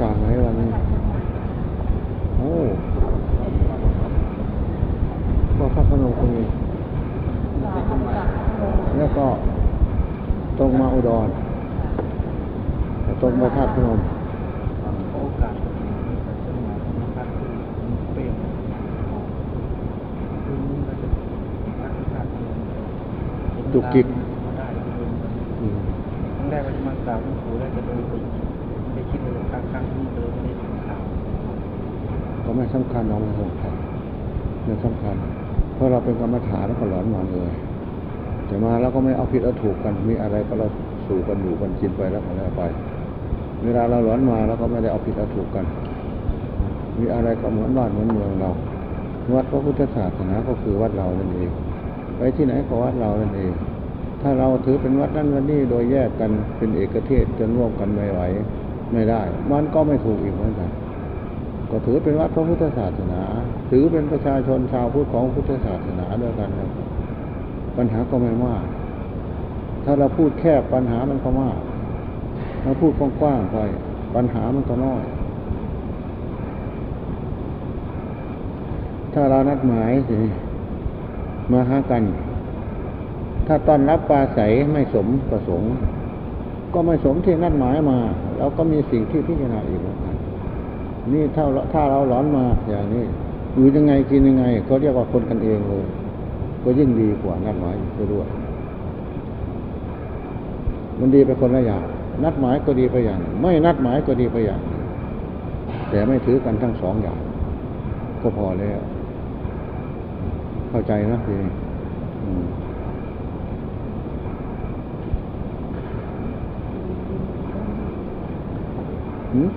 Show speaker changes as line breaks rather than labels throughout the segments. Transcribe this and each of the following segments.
จากไหนวันนี้ โอ้ก็พระพนมก็มีแล้วก็ตรงมาอุดรตรงมาธาตุพนม
โอกาสมีแต่เส้นหมายนะครับที่เป็นคือมันก็จะรักษา
จุกจิก
ได้เดิน
อืม
ครั้งแรกก็จะมากราบหลวงปู่แล้วจะเดินไปไม่ได้คิดเลยครั้งครั้งนี้เลยไม่ได้ทำข่าว
ก็ไม่สำคัญเราไม่สำคัญไม่สำคัญ เพราะเราเป็นกรรมฐานแล้วก็หลอนหมอนเลยแต่มาแล้วก็ไม่เอาผิดเอาถูกกัน มีอะไรก็เราสู่กันอยู่กันกินไปแล้วก็แล้วไป เวลาเราหลอนมาแล้วก็ไม่ได้เอาผิดเอาถูกกัน มีอะไรก็เหมือนบ้านเหมือนเมืองเรา วัดพระพุทธศาสนาก็คือวัดเรานั่นเอง ไปที่ไหนก็วัดเรานั่นเอง ถ้าเราถือเป็นวัดนั้นวัดนี้โดยแยกกันเป็นเอกเทศจนร่วมกันไม่ไหวไม่ได้ มันก็ไม่ถูกอีกเหมือนกัน ก็ถือเป็นวัดพระพุทธศาสนา ถือเป็นประชาชนชาวพุทธของพุทธศาสนาด้วยกันนะปัญหาก็ไม่มาก ถ้าเราพูดแคบปัญหามันก็มากถ้าพูดกว้างๆไป ปัญหามันก็น้อย ถ้าเรานัดหมายสิมาหากัน ถ้าตอนรับปลาใสไม่สมประสงค์ ก็ไม่สมที่นัดหมายมา เราก็มีสิ่งที่พิจารณาอีกเหมือ นี่ถ้าถ้าเราหลอนมาอย่างนี้อยู่ยังไงกินยังไงเขาเรียกว่าคนกันเองเลยก็ยิ่งดีกว่านัดหมายไปด้วยมันดีไปคนละอย่าง นัดหมายก็ดีไปอย่าง ไม่นัดหมายก็ดีไปอย่างหนึ่งแต่ไม่ถือกันทั้งสองอย่าง ก็พอแล้ว เข้าใจนะพี่อืมหืม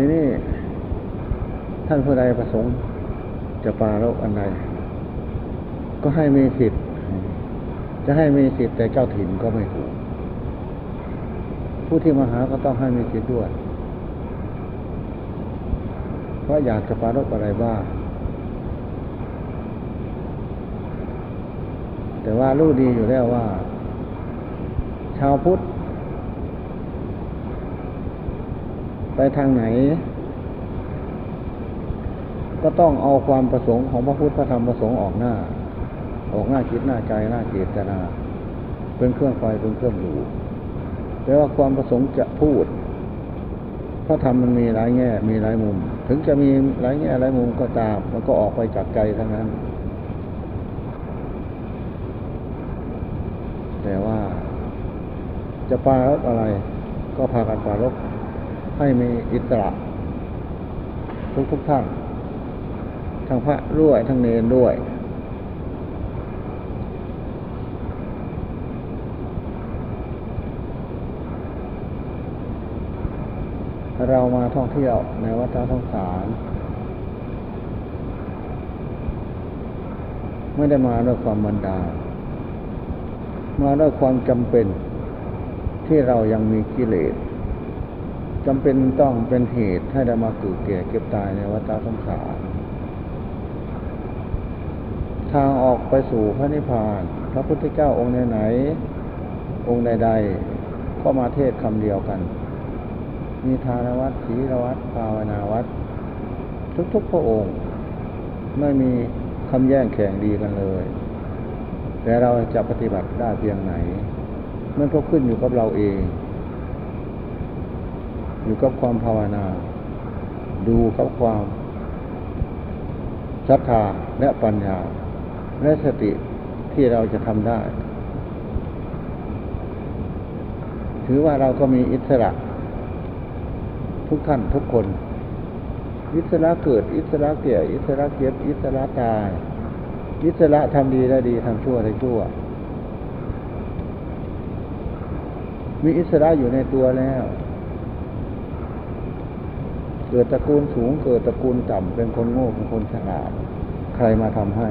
ทีนี้ท่านผู้ใดประสงค์ จะปราลบอันใดก็ให้มีสิทธิ์จะให้มีสิทธิ์แต่เจ้าถิ่นก็ไม่ถูก ผู้ที่มาหาก็ต้องให้มีสิทธิ์ด้วย เพราะอยากจะปรารบอะไรบ้าง แต่ว่ารู้ดีอยู่แล้วว่า ชาวพุทธ ไปทางไหน ก็ต้องเอาความประสงค์ของพระพุทธพระธรรมประสงค์ออกหน้า ออกหน้าคิดหน้าใจหน้าเจตนา เป็นเครื่องไฟเป็นเครื่องอยู่แต่ว่าความประสงค์จะพูดพระธรรมมันมีหลายแง่ มีหลายมุม ถึงจะมีหลายแง่หลายมุมก็ตาม มันก็ออกไปจากใจทั้งนั้น แต่ว่า จะปารบอะไร ก็พากันปารบให้มีอิสระทุกทุกท่าน ทั้งพระด้วยทั้งเนรด้วย เรามาท่องเที่ยวในวัดท่องสาร ไม่ได้มาด้วยความบันดาลมาด้วยความจำเป็นที่เรายังมีกิเลสจำเป็นต้องเป็นเหตุให้ได้มาเกิดแก่เก็บตายในวัฏสงสาร ทางออกไปสู่พระนิพพาน พระพุทธเจ้าองค์ไหนๆองค์ใด ๆ ก็มาเทศคำเดียวกัน มีทานวัดศีลวัดภาวนาวัด ทุกๆพระองค์ ไม่มีคำแย่งแข่งดีกันเลย แต่เราจะปฏิบัติได้เพียงไหน มันก็ขึ้นอยู่กับเราเอง อยู่กับความภาวนา ดูกับความศรัทธาและปัญญา และสติที่เราจะทำได้ ถือว่าเราก็มีอิสระ ทุกท่านทุกคน อิสระเกิด อิสระเกี่ยอิสระเก็บ อิสระตาย อิสระทำดีได้ดีทำชั่วได้ชั่ว มีอิสระอยู่ในตัวแล้วเกิดตระกูลสูงเกิดตระกูลต่ำเป็นคนโง่เป็นคนฉลาด ใครมาทำให้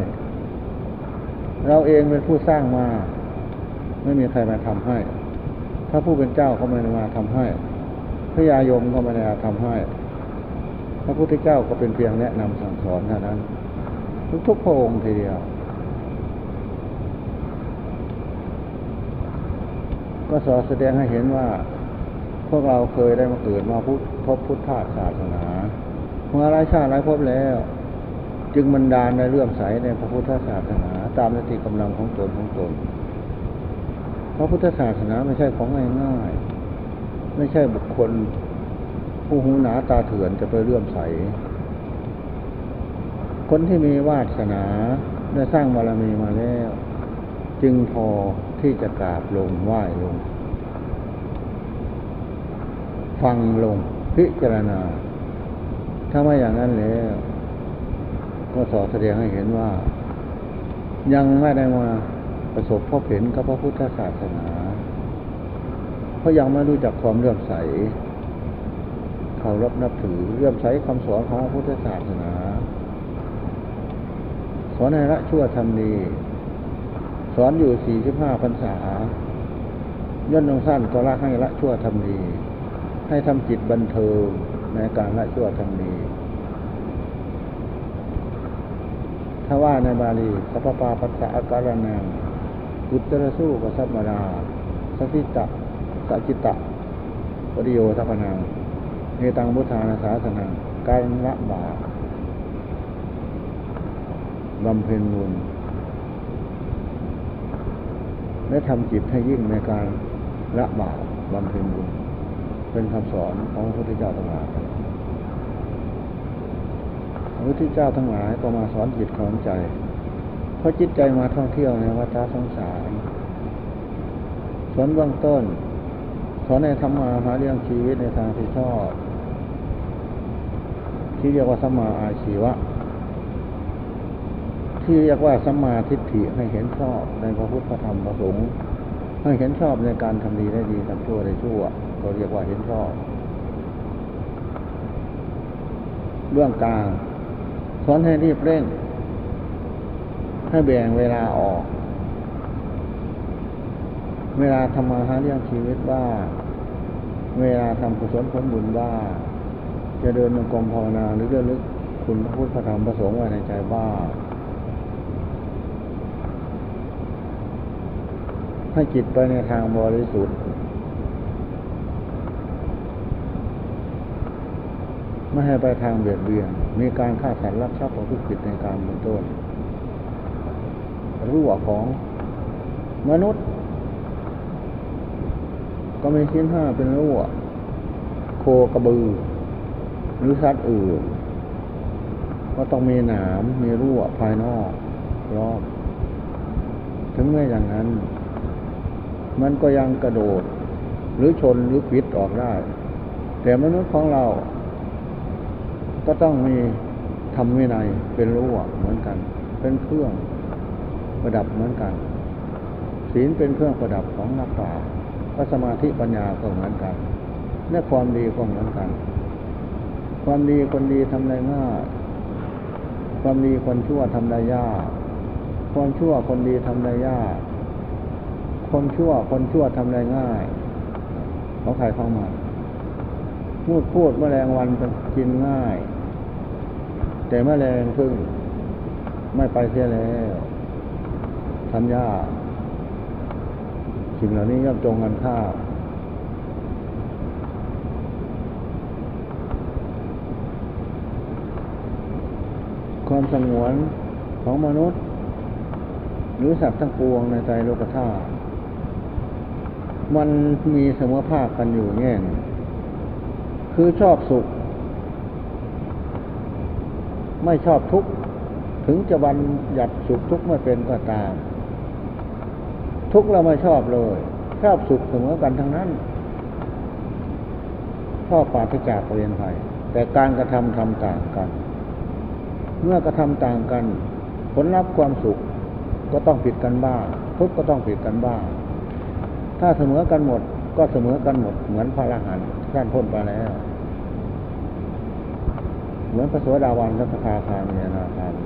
เราเองเป็นผู้สร้างมา ไม่มีใครมาทำให้ ถ้าผู้เป็นเจ้าก็ไม่ได้มาทำให้ พระยายมก็ไม่ได้มาทำให้ พระพุทธเจ้าก็เป็นเพียงแนะนำสั่งสอนเท่านั้น ทุกๆพระองค์ทีเดียว ก็สอนแสดงให้เห็นว่า พวกเราเคยได้มาเกิดมาพุทบพุทธาศาสนาเมื่อไรชาติไรพบแล้ว จึงบันดาลในเรื่องใสในพระพุทธศาสนา ตามนติกำลังของตนของตน เพราะพุทธศาสนาไม่ใช่ของง่ายๆ ไม่ใช่บุคคล ผู้หูหนาตาเถื่อนจะไปเลื่อมใส คนที่มีวาสนาได้สร้างบารมีมาแล้ว จึงพอที่จะกราบลงไหว้ลง ฟังลงพิจารณา ถ้าไม่อย่างนั้นแล้ว ก็สอนแสดงให้เห็นว่า ยังไม่ได้มาประสบพบเห็นกับพระพุทธศาสนา เพราะยังไม่รู้จักความเลื่อมใสเคารพนับถือเลื่อมใสคำสอนของพระพุทธศาสนา สอนให้ละชั่วทำดีสอนอยู่สี่สิบห้าพรรษาย่นลงสั้นก็ละให้ละชั่วทำดี ให้ทำจิตบันเทิงในการละชั่วทำดี ถ้าว่าในบาลีสัพพปาปัสสะอาการนังกุตระสู้กับสัพมาดาสัสิตะสัจิตะปริโยทัพนังเนตังพุทธานาสาสนังการละบาบำเพ็ญบุญและทำจิตให้ยิ่งในการละบาปบำเพ็ญบุญเป็นคำสอนของพระพุทธเจ้าทั้งหลายพ ระพุทธเจ้าทั้งหลายก็มาสอนจิตของใจ เพราะจิตใจมาท่องเที่ยวในวัฏสงสารสอนเบื้องต้น สอนในธรรมาหาเรื่องชีวิตในทางที่ชอบที่เรียกว่าสัมมาอาชีวะ ที่เรียกว่าสัมมาทิฏฐิให้เห็นชอบในพระพุทธธรรมประสงค์ให้เห็นชอบในการทำดีได้ดีทำชั่วได้ชั่วก็เรียกว่าเห็นชอบ เรื่องกลาง สอนให้รีบเร่ง ให้แบ่งเวลาออก เวลาทำมาหาเรื่องชีวิตบ้างเวลาทำกุศลผลบุญบ้างจะเดินมงกรมภาวนาหรือเรื่องลึกคุณพระพุทธพระธรรมพระสงฆ์ไว้ในใจบ้างให้จิตไปในทางบริสุทธิ์ ไม่ให้ไปทางเบียดเบียน มีการฆ่าสัตว์รักทรัพย์ประพฤติผิดในการเป็นต้นรั่วของมนุษย์ ก็มีชิ้นห้าเป็นรั่ว โคกระบือ หรือสัตว์อื่น ก็ต้องมีหนามมีรั่วภายนอกรอบ ถึงแม้อย่างนั้น มันก็ยังกระโดด หรือชนหรือปิดออกได้ แต่มนุษย์ของเรา ก็ต้องมีทำวินัยเป็นรั้วเหมือนกัน เป็นเครื่องประดับเหมือนกัน ศีลเป็นเครื่องประดับของนักปราชญ์พระสมาธิปัญญาก็เหมือนกันและความดีก็เหมือนกัน ความดีคนดีทำได้ง่ายความดีคนชั่วทำได้ยากความชั่วคนดีทำได้ยากคนชั่วคนชั่วทำได้ง่ายของใครเข้ามาพูดพูดแมลงวันกินง่าย แต่แมลงพึ่งไม่ไปเสียแล้วทำยาสิ่งเหล่านี้ย่อมตรงกันข้าความสงวนของมนุษย์ หรือสัตว์ทั้งปวงในใจโลกธาตุมันมีเสมอภาคกันอยู่แง่นึ่งคือชอบสุข ไม่ชอบทุกข์ถึงจะบันหยัดสุขทุกข์ไม่เป็นก็ตาม ทุกข์เราไม่ชอบเลย ชอบสุขเสมอกันทั้งนั้นชอบปราศจากเรียนภัยแต่การกระทำทำต่างกัน เมื่อกระทำต่างกัน ผลลัพธ์ความสุขก็ต้องผิดกันบ้างทุกข์ก็ต้องผิดกันบ้าง ถ้าเสมอกันหมดก็เสมอกันหมดเหมือนพระอรหันต์ท่านพ้นไปแล้ว มือนพระสวสดาวันพระสคาคามีนาคามี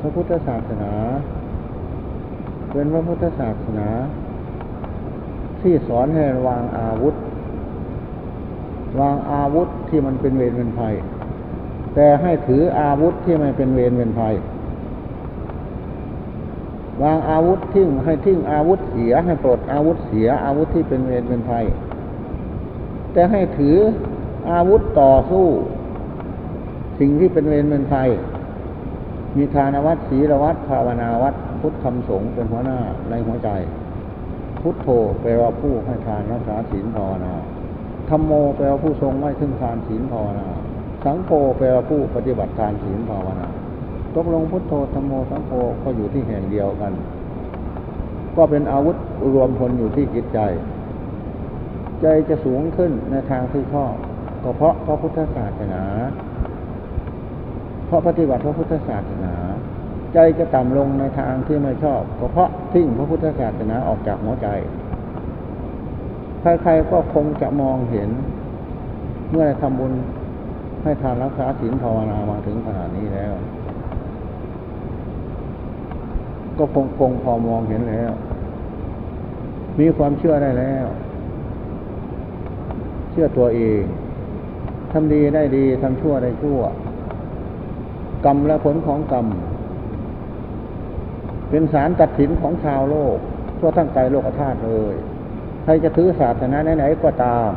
พระพุทธศาสนา เป็นพระพุทธศาสนา ที่สอนให้วางอาวุธ วางอาวุธที่มันเป็นเวรเป็นภัย แต่ให้ถืออาวุธที่ไม่เป็นเวรเป็นภัยวางอาวุธทิ้งให้ทิ้งอาวุธเสียให้ปลดอาวุธเสีย อาวุธที่เป็นเวรเป็นภัย แต่ให้ถือ อาวุธต่อสู้ สิ่งที่เป็นเวรเป็นภัย มีทานวัดศีลวัดภาวนาวัดพุทธคำสงฆ์เป็นหัวหน้าในหัวใจ พุทโธแปลว่าผู้ให้ทานรักษาศีลภาวนาธรรมโมแปลว่าผู้ทรงไว้ซึ่งทานศีลภาวนา สังโฆแปลว่าผู้ปฏิบัติทานศีลภาวนาตกลงพุทโธธรรมโมสังโฆก็อยู่ที่แห่งเดียวกัน ก็เป็นอาวุธรวมพลอยู่ที่จิตใจ ใจจะสูงขึ้นในทางที่ชอบ ก็เพราะพระพุทธศาสนา เพราะปฏิบัติพระพุทธศาสนา ใจจะต่ำลงในทางที่ไม่ชอบ ก็เพราะทิ้งพระพุทธศาสนาออกจากหัวใจ ใครๆก็คงจะมองเห็น เมื่อได้ทำบุญให้ทานรักษาศีลภาวนามาถึงขนาดนี้แล้ว ก็คงคงพอมองเห็นแล้ว มีความเชื่อได้แล้ว เชื่อตัวเอง ทำดีได้ดีทำชั่วได้ชั่ว กรรมและผลของกรรม เป็นสารตัดสินของชาวโลก ทั่วทั้งใจโลกธาตุเลย ใครจะถือศาสนาไหนๆก็ตาม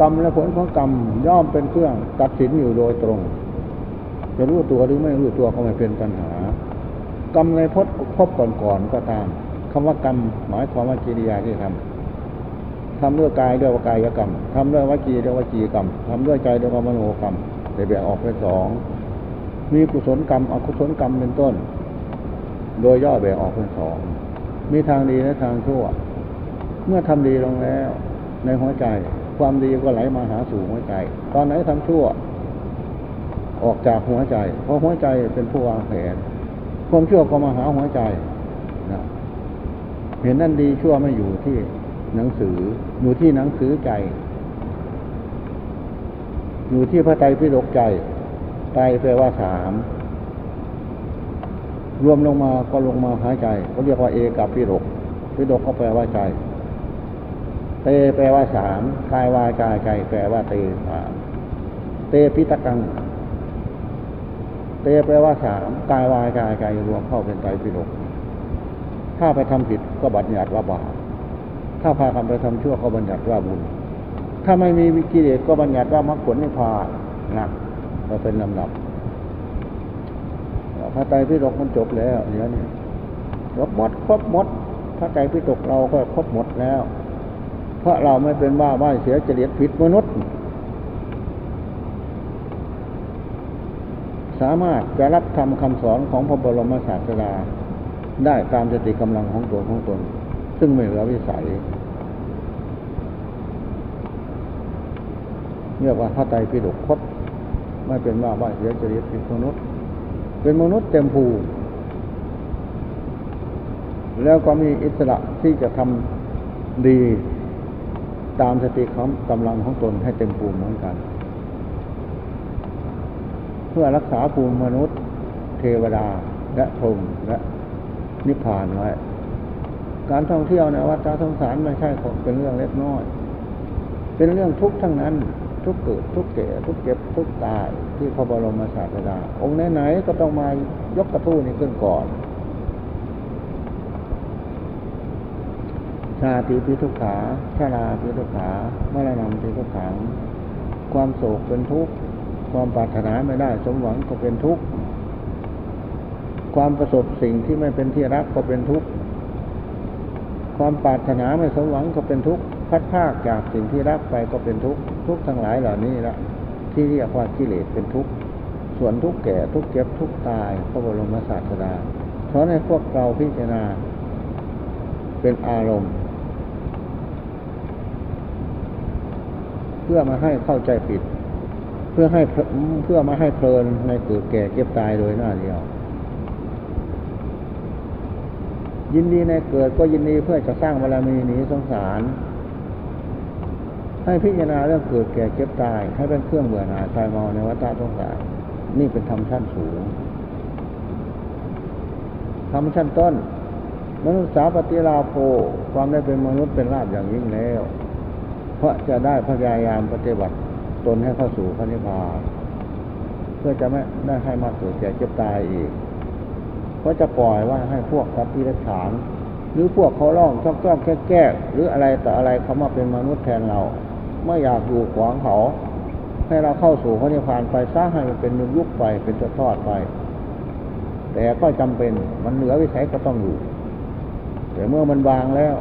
กรรมและผลของกรรมย่อมเป็นเครื่องตัดสินอยู่โดยตรง จะรู้ตัวหรือไม่รู้ตัวก็ไม่เป็นปัญหา กรรมในพจน์พบก่อนๆก็ตามคำว่ากรรมหมายความว่ากิริยาที่ทำ ทำด้วยกายด้วยวกายกรรมทำด้วยวจีด้วยวจีกรรมทำด้วยใจด้วยมโนกรรมแต่แบ่งออกเป็นสองมีกุศลกรรมอกุศลกรรมเป็นต้น โดยย่อแบ่งออกเป็นสองมีทางดีและทางชั่ว เมื่อทำดีลงแล้ว ในหัวใจ ความดีก็ไหลมาหาสู่หัวใจ ตอนไหนทำชั่ว ออกจากหัวใจ เพราะหัวใจเป็นผู้วางแผนความชั่วก็มาหาหัวใจนะเห็นนั่นดีชั่วไม่อยู่ที่ หนังสือ อยู่ที่หนังสือใจ อยู่ที่พระไตรปิฎกใจไตรแปลว่าสามรวมลงมาก็ลงมาหายใจเขาเรียกว่าเอกับปิฎกปิฎกก็แปลว่าใจ เตแปลว่าสามกายวาจาใจ แปลว่าเตสามเตปิตกัง เตแปลว่าสามกายวาจาใจรวมเข้าเป็นไตรปิฎกถ้าไปทำผิดก็บัญญัติว่าบาป ถ้าพากันไปทำชั่วก็บัญญัติว่าบุญ ถ้าไม่มีวิกิเลสก็บัญญัติว่ามรรคผลนิพพานนะเราเป็นลำดับพระไตรปิฎกมันจบแล้วเดี๋ยวนี้ครบหมดครบหมดพระไตรปิฎกเราก็ครบหมดแล้ว เพราะเราไม่เป็นบ้าบ้าเสียจริตผิดมนุษย์ สามารถจะรับทำคำสอนของพระบรมศาสดาได้ตามสติกำลังของตัวของตน ซึ่งไม่เหลือวิสัยเรียกว่าพระไตรปิฎกครบไม่เป็นว่าบ้าเสียจริตผิดมนุษย์ เป็นมนุษย์เต็มภูมิแล้วก็มีอิสระที่จะทำดีตามสติของกำลังของตนให้เต็มภูมิเหมือนกัน เพื่อรักษาภูมิมนุษย์ เทวดาและพรหมและนิพพานไว้ การท่องเที่ยวในวัฏสงสารไม่ใช่เป็นเรื่องเล็กน้อย เป็นเรื่องทุกข์ทั้งนั้น ทุกเกิดทุกแก่ทุกเจ็บทุกตายที่พระบรมศาสดา องค์ไหนๆก็ต้องมายกกระทู้นี้ขึ้นก่อน ชาติพิทุกขาชาลาพิทุกขามรณะพิทุกขัง ความโศกเป็นทุกข์ความปรารถนาไม่ได้สมหวังก็เป็นทุกข์ความประสบสิ่งที่ไม่เป็นที่รักก็เป็นทุกข์ ความปรารถนาไม่สมหวังก็เป็นทุกข์พัดภาคจากสิ่งที่รักไปก็เป็นทุกข์ทุกข์ทั้งหลายเหล่านี้ละที่เรียกว่ากิเลสเป็นทุกข์ส่วนทุกข์แก่ทุกข์เจ็บทุกข์ตายพระบรมศาสดาเพราะในพวกเราพิจารณา เป็นอารมณ์ เพื่อมาให้เข้าใจผิด เพื่อให้เพื่อมาให้เพลินในเกิดแก่เก็บตายโดยหน้าเดียว ยินดีในเกิดก็ยินดีเพื่อจะสร้างบารมีหนีสงสาร ให้พิจารณาเรื่องเกิดแก่เก็บตาย ให้เป็นเครื่องเบื่อหน่ายคลายเมาในวัฏสงสาร นี่เป็นธรรมชั้นสูงธรรมชั้นต้น มนุษย์สาปฏิลาโภความได้เป็นมนุษย์เป็นลาภอย่างยิ่งแล้ว เพราะจะได้พยายามปฏิบัติตนให้เข้าสู่พระนิพพานเพื่อจะไม่ได้ให้มาเกิดแก่เจ็บตายอีก ก็จะปล่อยว่าให้พวกสัตว์ที่รักษาน หรือพวกเขาล่องชอบชอบแก้แก้หรืออะไรต่ออะไรเขามาเป็นมนุษย์แทนเราไม่อยากอยู่ขวางเขา ให้เราเข้าสู่พระนิพพานไปสร้างให้มันเป็นยุคไปเป็นทอดไป แต่ก็จำเป็นมันเหนือวิสัยก็ต้องอยู่ แต่เมื่อมันวางแล้ว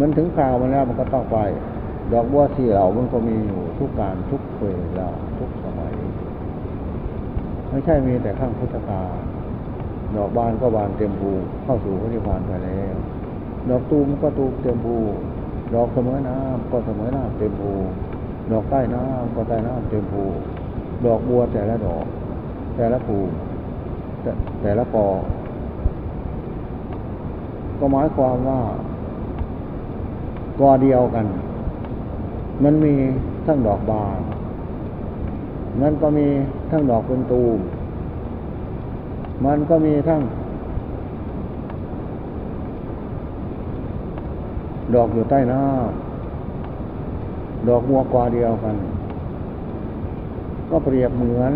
มันถึงคราวมันแล้วมันก็ต้องไป ดอกบัวสีเหล่ามันก็มีอยู่ทุกการทุกเวลาทุกสมัย ไม่ใช่มีแต่ข้างพุทธกาล ดอกบานก็บานเต็มภูเข้าสู่พระนิพพานไปแล้ว ดอกตูมก็ตูมเต็มภูดอกเสมอน้ำก็เสมอน้ำเต็มภูดอกใต้น้ำก็ใต้น้ำเต็มภูดอกบัวแต่ละดอก แต่ละภูแต่แต่ละกอก็หมายความว่ากอเดียวกัน มันมีทั้งดอกบาน มันก็มีทั้งดอกเป็นตูม มันก็มีทั้ง ดอกอยู่ใต้น้ำดอกมัวกว่าเดียวกัน ก็เปรียบเหมือน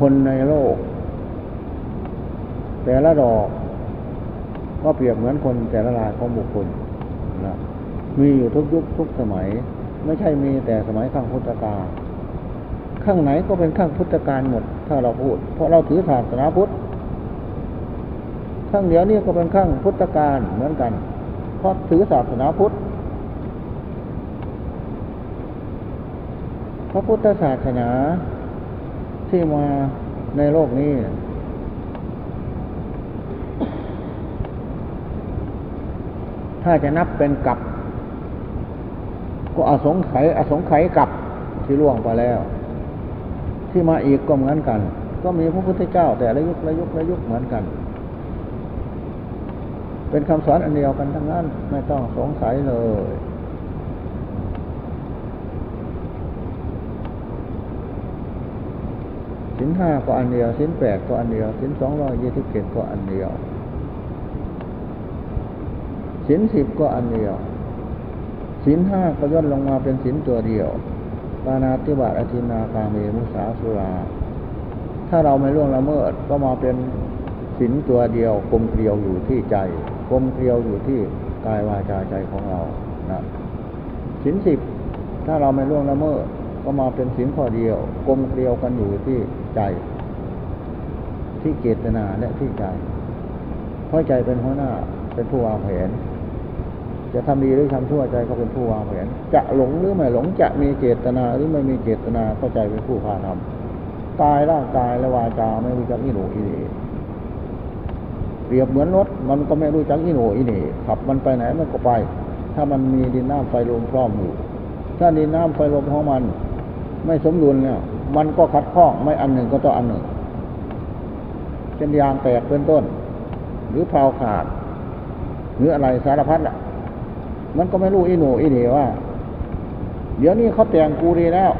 คนในโลก แต่ละดอกก็เปรียบเหมือนคนแต่ละรายของบุคคลนะมีอยู่ทุกยุคทุกสมัย ไม่ใช่มีแต่สมัยข้างพุทธกาล ข้างไหนก็เป็นข้างพุทธกาลหมด ถ้าเราพูด เพราะเราถือศาสนาพุทธข้างเดียวนี่ก็เป็นข้างพุทธกาลเหมือนกัน เพราะถือศาสนาพุทธ พระพุทธศาสนาที่มาในโลกนี้ ถ้าจะนับเป็นกับ ก็อสงไขยอสงไขยกับที่ล่วงไปแล้ว ที่มาอีกก็เหมือนกัน ก็มีพระพุทธเจ้า แต่ละยุคละยุคละยุคเหมือนกัน เป็นคำสอนอันเดียวกันทั้งนั้น ไม่ต้องสงสัยเลยสินห้าก็อันเดียวสินแปดก็อันเดียวสินสองร้อยยี่สิบเจ็ดก็อันเดียวสินสิบก็อันเดียวสินห้าก็ย่นลงมาเป็นสินตัวเดียว ปานาติบาตอธินาคาเมมุสาสุรา ถ้าเราไม่ล่วงละเมิดก็มาเป็นสินตัวเดียวกลมเกลียวอยู่ที่ใจกลมเกลียวอยู่ที่กายวาจาใจของเรานะสินสิบถ้าเราไม่ล่วงละเมิดก็มาเป็นสินข้อเดียวกลมเกลียวกันอยู่ที่ใจ ที่เจตนาและที่ใจเพราะใจเป็นหัวหน้าเป็นผู้วางแผน จะทำดีหรือทำชั่วใจก็เป็นผู้วางแผนจะหลงหรือไม่หลงจะมีเจตนาหรือไม่มีเจตนาก็ใจเป็นผู้พาทำกายร่างกายและวาจาไม่รู้จักอิโนอิเนเปรียบเหมือนรถมันก็ไม่รู้จักอิโนอิเนขับมันไปไหนมันก็ไป ถ้ามันมีดินน้ำไฟลมพร้อมอยู่ถ้าดินน้ำไฟลมของมัน ไม่สมดุลเนี่ย มันก็ขัดข้องไม่อันหนึ่งก็ต้องอันหนึ่งเช่นยางแตกเป็นต้น หรือเพลาขาด หรืออะไรสารพัดแหละ มันก็ไม่รู้อีหนูอีเหนว่า เดี๋ยวนี้เขาแต่งกูดีแล้ว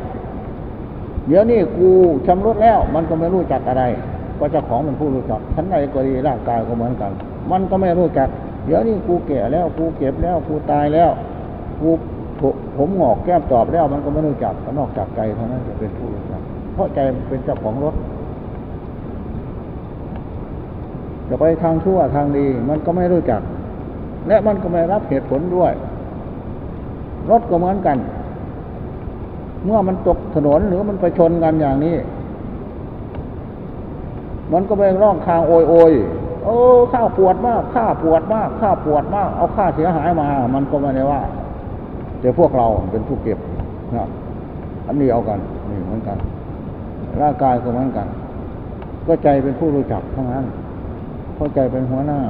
เดี๋ยวนี้กูชำรุดแล้ว มันก็ไม่รู้จักอะไร ก็เจ้าของมันผู้รู้จักชั้นใดก็ดีร่างกายก็เหมือนกัน มันก็ไม่รู้จัก เดี๋ยวนี้กูแก่แล้วกูเก็บแล้วกูตายแล้วกูผมหงอกแก้มตอบแล้ว มันก็ไม่รู้จักก็นอกจากใจเท่านั้นจะเป็นผู้รู้จัก เพราะใจเป็นเจ้าของรถจะไปทางชั่วทางดี มันก็ไม่รู้จัก และมันก็ไม่รับเหตุผลด้วย รถก็เหมือนกัน เมื่อมันตกถนนหรือมันไปชนกันอย่างนี้ มันก็ไปร้องคางโอยโอยโอ้ข้าปวดมากข้าปวดมากข้าปวดมาก เอาค่าเสียหายมา มันก็ไม่ได้ว่าแต่พวกเราเป็นผู้เก็บนะอันนี้เอากันนี่เหมือนกัน ร่างกายก็เหมือนกัน ก็ใจเป็นผู้รู้จักทั้งนั้นเข้าใจเป็นหัวหน้า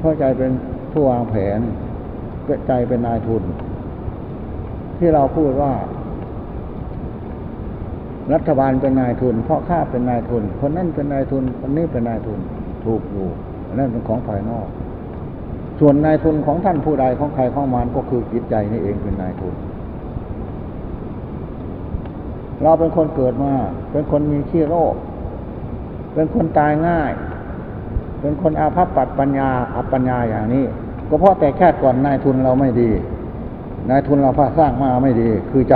เข้าใจเป็น ผู้วางแผนก็ใจเป็นนายทุน ที่เราพูดว่า รัฐบาลเป็นนายทุน เพราะข้าเป็นนายทุน คนนั้นเป็นนายทุน คนนี้เป็นนายทุน ถูกอยู่นั่นเป็นของภายนอก ส่วนนายทุนของท่านผู้ใดของใครของมันก็คือจิตใจนี่เองเป็นนายทุน เราเป็นคนเกิดมา เป็นคนมีขี้โรค เป็นคนตายง่าย เป็นคนอาภัพปัดปัญญา อัปปัญญาอย่างนี้ ก็เพราะแต่แค่ก่อนนายทุนเราไม่ดี นายทุนเราพาสร้างมาไม่ดี คือใจ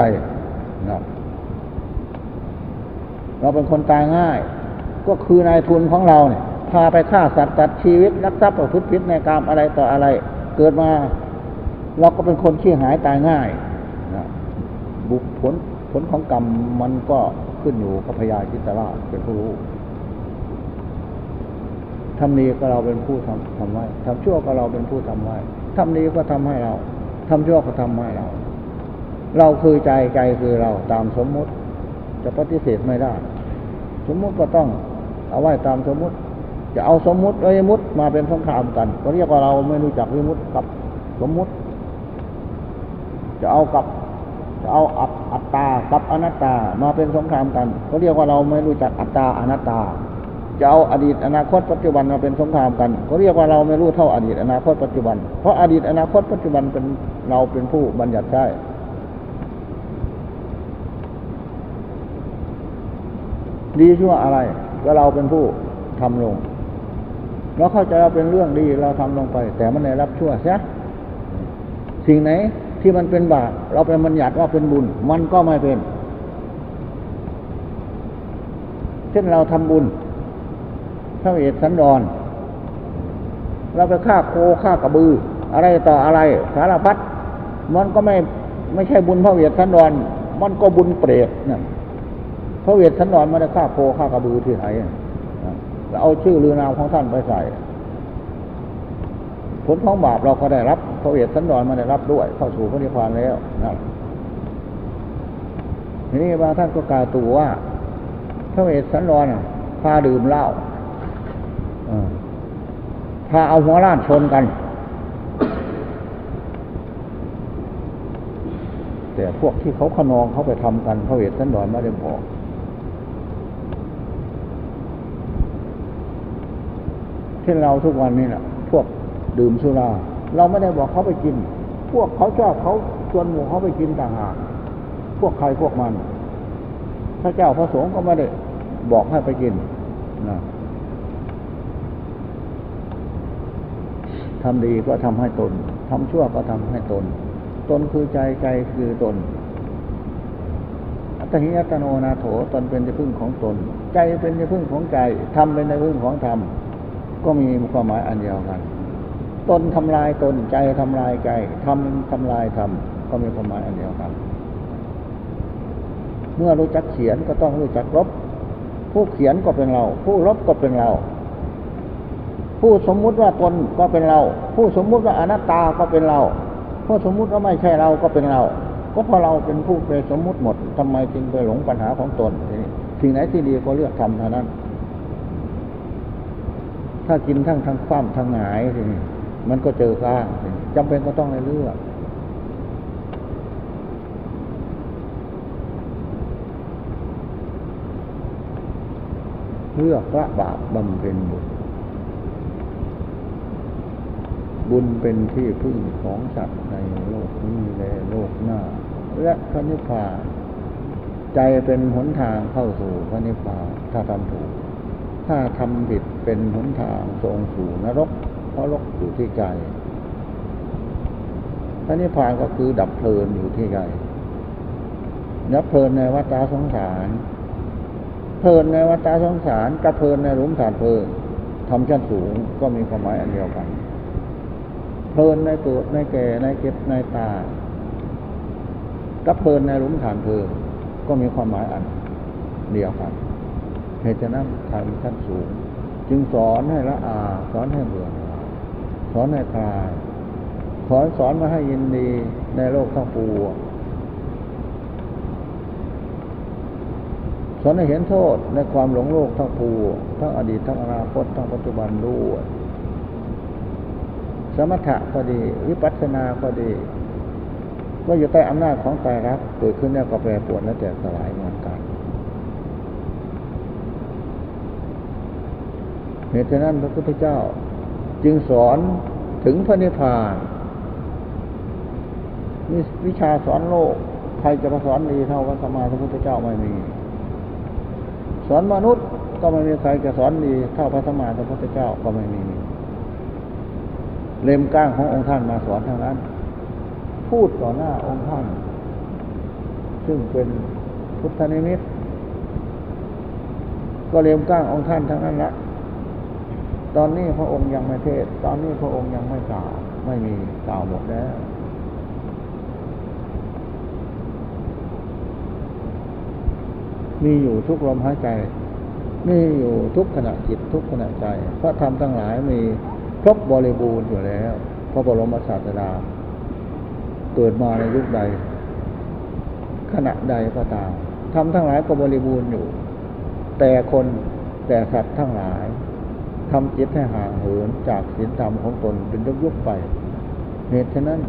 นะเราเป็นคนตายง่าย ก็คือนายทุนของเราเนี่ยพาไปฆ่าสัตว์ตัดชีวิตรักทรัพย์ประพฤติผิดในกรรมอะไรต่ออะไร เกิดมา เราก็เป็นคนที่หายตายง่ายนะบุผลผลของกรรมมันก็ขึ้นอยู่กับพญาจิตราเป็นผู้รู้ ทำดีก็เราเป็นผู้ทำทำไว้ทำชั่วก็เราเป็นผู้ทำไว้ทำดีก็ทำให้เราทำชั่วก็ทำให้เรา เราคือใจใจคือเราตามสมมุติ จะปฏิเสธไม่ได้ สมมุติก็ต้องเอาไว้ตามสมมุติ จะเอาสมมุติไอ้มุติมาเป็นสงครามกันก็เรียกว่าเราไม่รู้จักวิมุติกับสมมุติ จะเอากับจะเอาอัตอัตตากับอนัตตามาเป็นสงครามกันเขาเรียกว่าเราไม่รู้จักอัตตาอนัตตา จะเอาอดีตอนาคตปัจจุบันมาเป็นสงครามกันเขาเรียกว่าเราไม่รู้เท่าอดีตอนาคตปัจจุบัน เพราะอดีตอนาคตปัจจุบันเป็นเราเป็นผู้บัญญัติใช้ดีชั่วอะไรก็เราเป็นผู้ทำลงเราเข้าใจเราเป็นเรื่องดีเราทำลงไป แต่มันได้รับชั่วเสียสิ่งไหนที่มันเป็นบาปเราเป็นบัญญัติว่าเป็นบุญ มันก็ไม่เป็น เช่นเราทำบุญ พระเวทสันดรเราไปฆ่าโคฆ่ากระบือ อะไรต่ออะไร สารพัดมันก็ไม่ไม่ใช่บุญพระเวทสันดรมันก็บุญเปรตนั่นพระเวทสันดรไม่ได้ฆ่าโคฆ่ากระบือที่ไหนแล้วเอาชื่อลือนามของท่านไปใส่ผลของบาปเราก็ได้รับพระเวทสันดรมาได้รับด้วย เข้าสู่พระนิพพานแล้วนะทีนี้บางท่านก็กล่าวตู่ว่าพระเวทสันดรพาดื่มเหล้าาเอาหัวล้านชนกัน แต่พวกที่เขาขนองเขาไปทำกันพระเวทสันดรไม่ได้บอกเช่นเราทุกวันนี้แหละพวกดื่มสุรา เราไม่ได้บอกเขาไปกิน พวกเขาชอบเขาชวนหมู่เขาไปกินต่างหากพวกใครพวกมันพระเจ้าพระสงฆ์ก็ไม่ได้บอกให้ไปกินนะ ทำดีก็ทำให้ตน ทำชั่วก็ทำให้ตน ตนคือใจใจคือตน อัตหิอัตโนนาโถตนเป็นที่พึ่งของตน ใจเป็นที่พึ่งของใจทำเป็นที่พึ่งของธรรม ก็มีความหมายอันเดียวกัน ตนทำลายตนใจทำลายใจทำทำลายธรรมก็มีความหมายอันเดียวกัน เมื่อรู้จักเขียนก็ต้องรู้จักลบผู้เขียนก็เป็นเรา ผู้ลบก็เป็นเรา ผู้สมมุติว่าตนก็เป็นเรา ผู้สมมุติว่าอนัตตาก็เป็นเรา ผู้สมมุติว่าไม่ใช่เราก็เป็นเรา ก็เพราะเราเป็นผู้ไปสมมุติหมดทำไมจึงไปหลงปัญหาของตนสิ่งไหนที่ดีก็เลือกทำเท่านั้น ถ้ากินทั้งทั้งความทั้งหงายทีนี้มันก็เจอข้างจำเป็นก็ต้องเลือกเลือกละบาปบำเพ็ญบุญ บุญเป็นที่พึ่งของสัตว์ในโลกนี้และโลกหน้า และพระนิพพานใจเป็นหนทางเข้าสู่พระนิพพานถ้าทำถูก ถ้าทำผิดเป็นหนทางทรงสู่นรก เพราะรกอยู่ที่ใจพระนิพพานก็คือดับเพลินอยู่ที่ใจดับเพลินในวัฏสงสารเพลินในวัฏสงสารกับเพลินในหลุมฐานเพลินทำชั้นสูงก็มีความหมายอันเดียวกัน เพลินในเกิดในแก่ในเก็บในตากับเพลินในหลุมฐานเพลินก็มีความหมายอันเดียวกันเหตุฉะนั้นทำชั้นสูง จึงสอนให้ละอา สอนให้เบื่อสอนให้คลายสอนสอนมาให้ยินดีในโลกทั้งปวงสอนให้เห็นโทษในความหลงโลกทั้งปวงทั้งอดีตทั้งอนาคตทั้งปัจจุบันด้วย สมถะก็ดี วิปัสสนาก็ดีก็อยู่ใต้อำนาจของใจรักเกิดขึ้นแล้วก็แปรปรวนและแตกสลายเหมือนกันเหตุฉะนั้นพระพุทธเจ้าจึงสอนถึงพระนิพพานมีวิชาสอนโลก ใครจะมาสอนดีเท่าพระสัมมาสัมพุทธเจ้าไม่มี สอนมนุษย์ก็ไม่มีใครจะสอนดีเท่าพระสัมมาสัมพุทธเจ้าก็ไม่มี เล่มก้างขององค์ท่านมาสอนท่านั้น พูดต่อหน้าองค์ท่าน ซึ่งเป็นพุทธนิมิตก็เลียมก้างองค์ท่านทั้งนั้นละตอนนี้พระองค์ยังไม่เทศ ตอนนี้พระองค์ยังไม่กล่าว ไม่มีกล่าวหมดแล้ว มีอยู่ทุกลมหายใจ มีอยู่ทุกขณะจิตทุกขณะใจ พระธรรมทั้งหลายมี ครบบริบูรณ์อยู่แล้ว พระบรมศาสดาเกิดมาในยุคใด ขณะใดก็ตามทำทั้งหลายก็บริบูรณ์อยู่ แต่คนแต่สัตว์ทั้งหลายทำจิตให้ห่างเหินจากศีลธรรมของตนเป็นยุคยุคไป เหตุฉะนั้น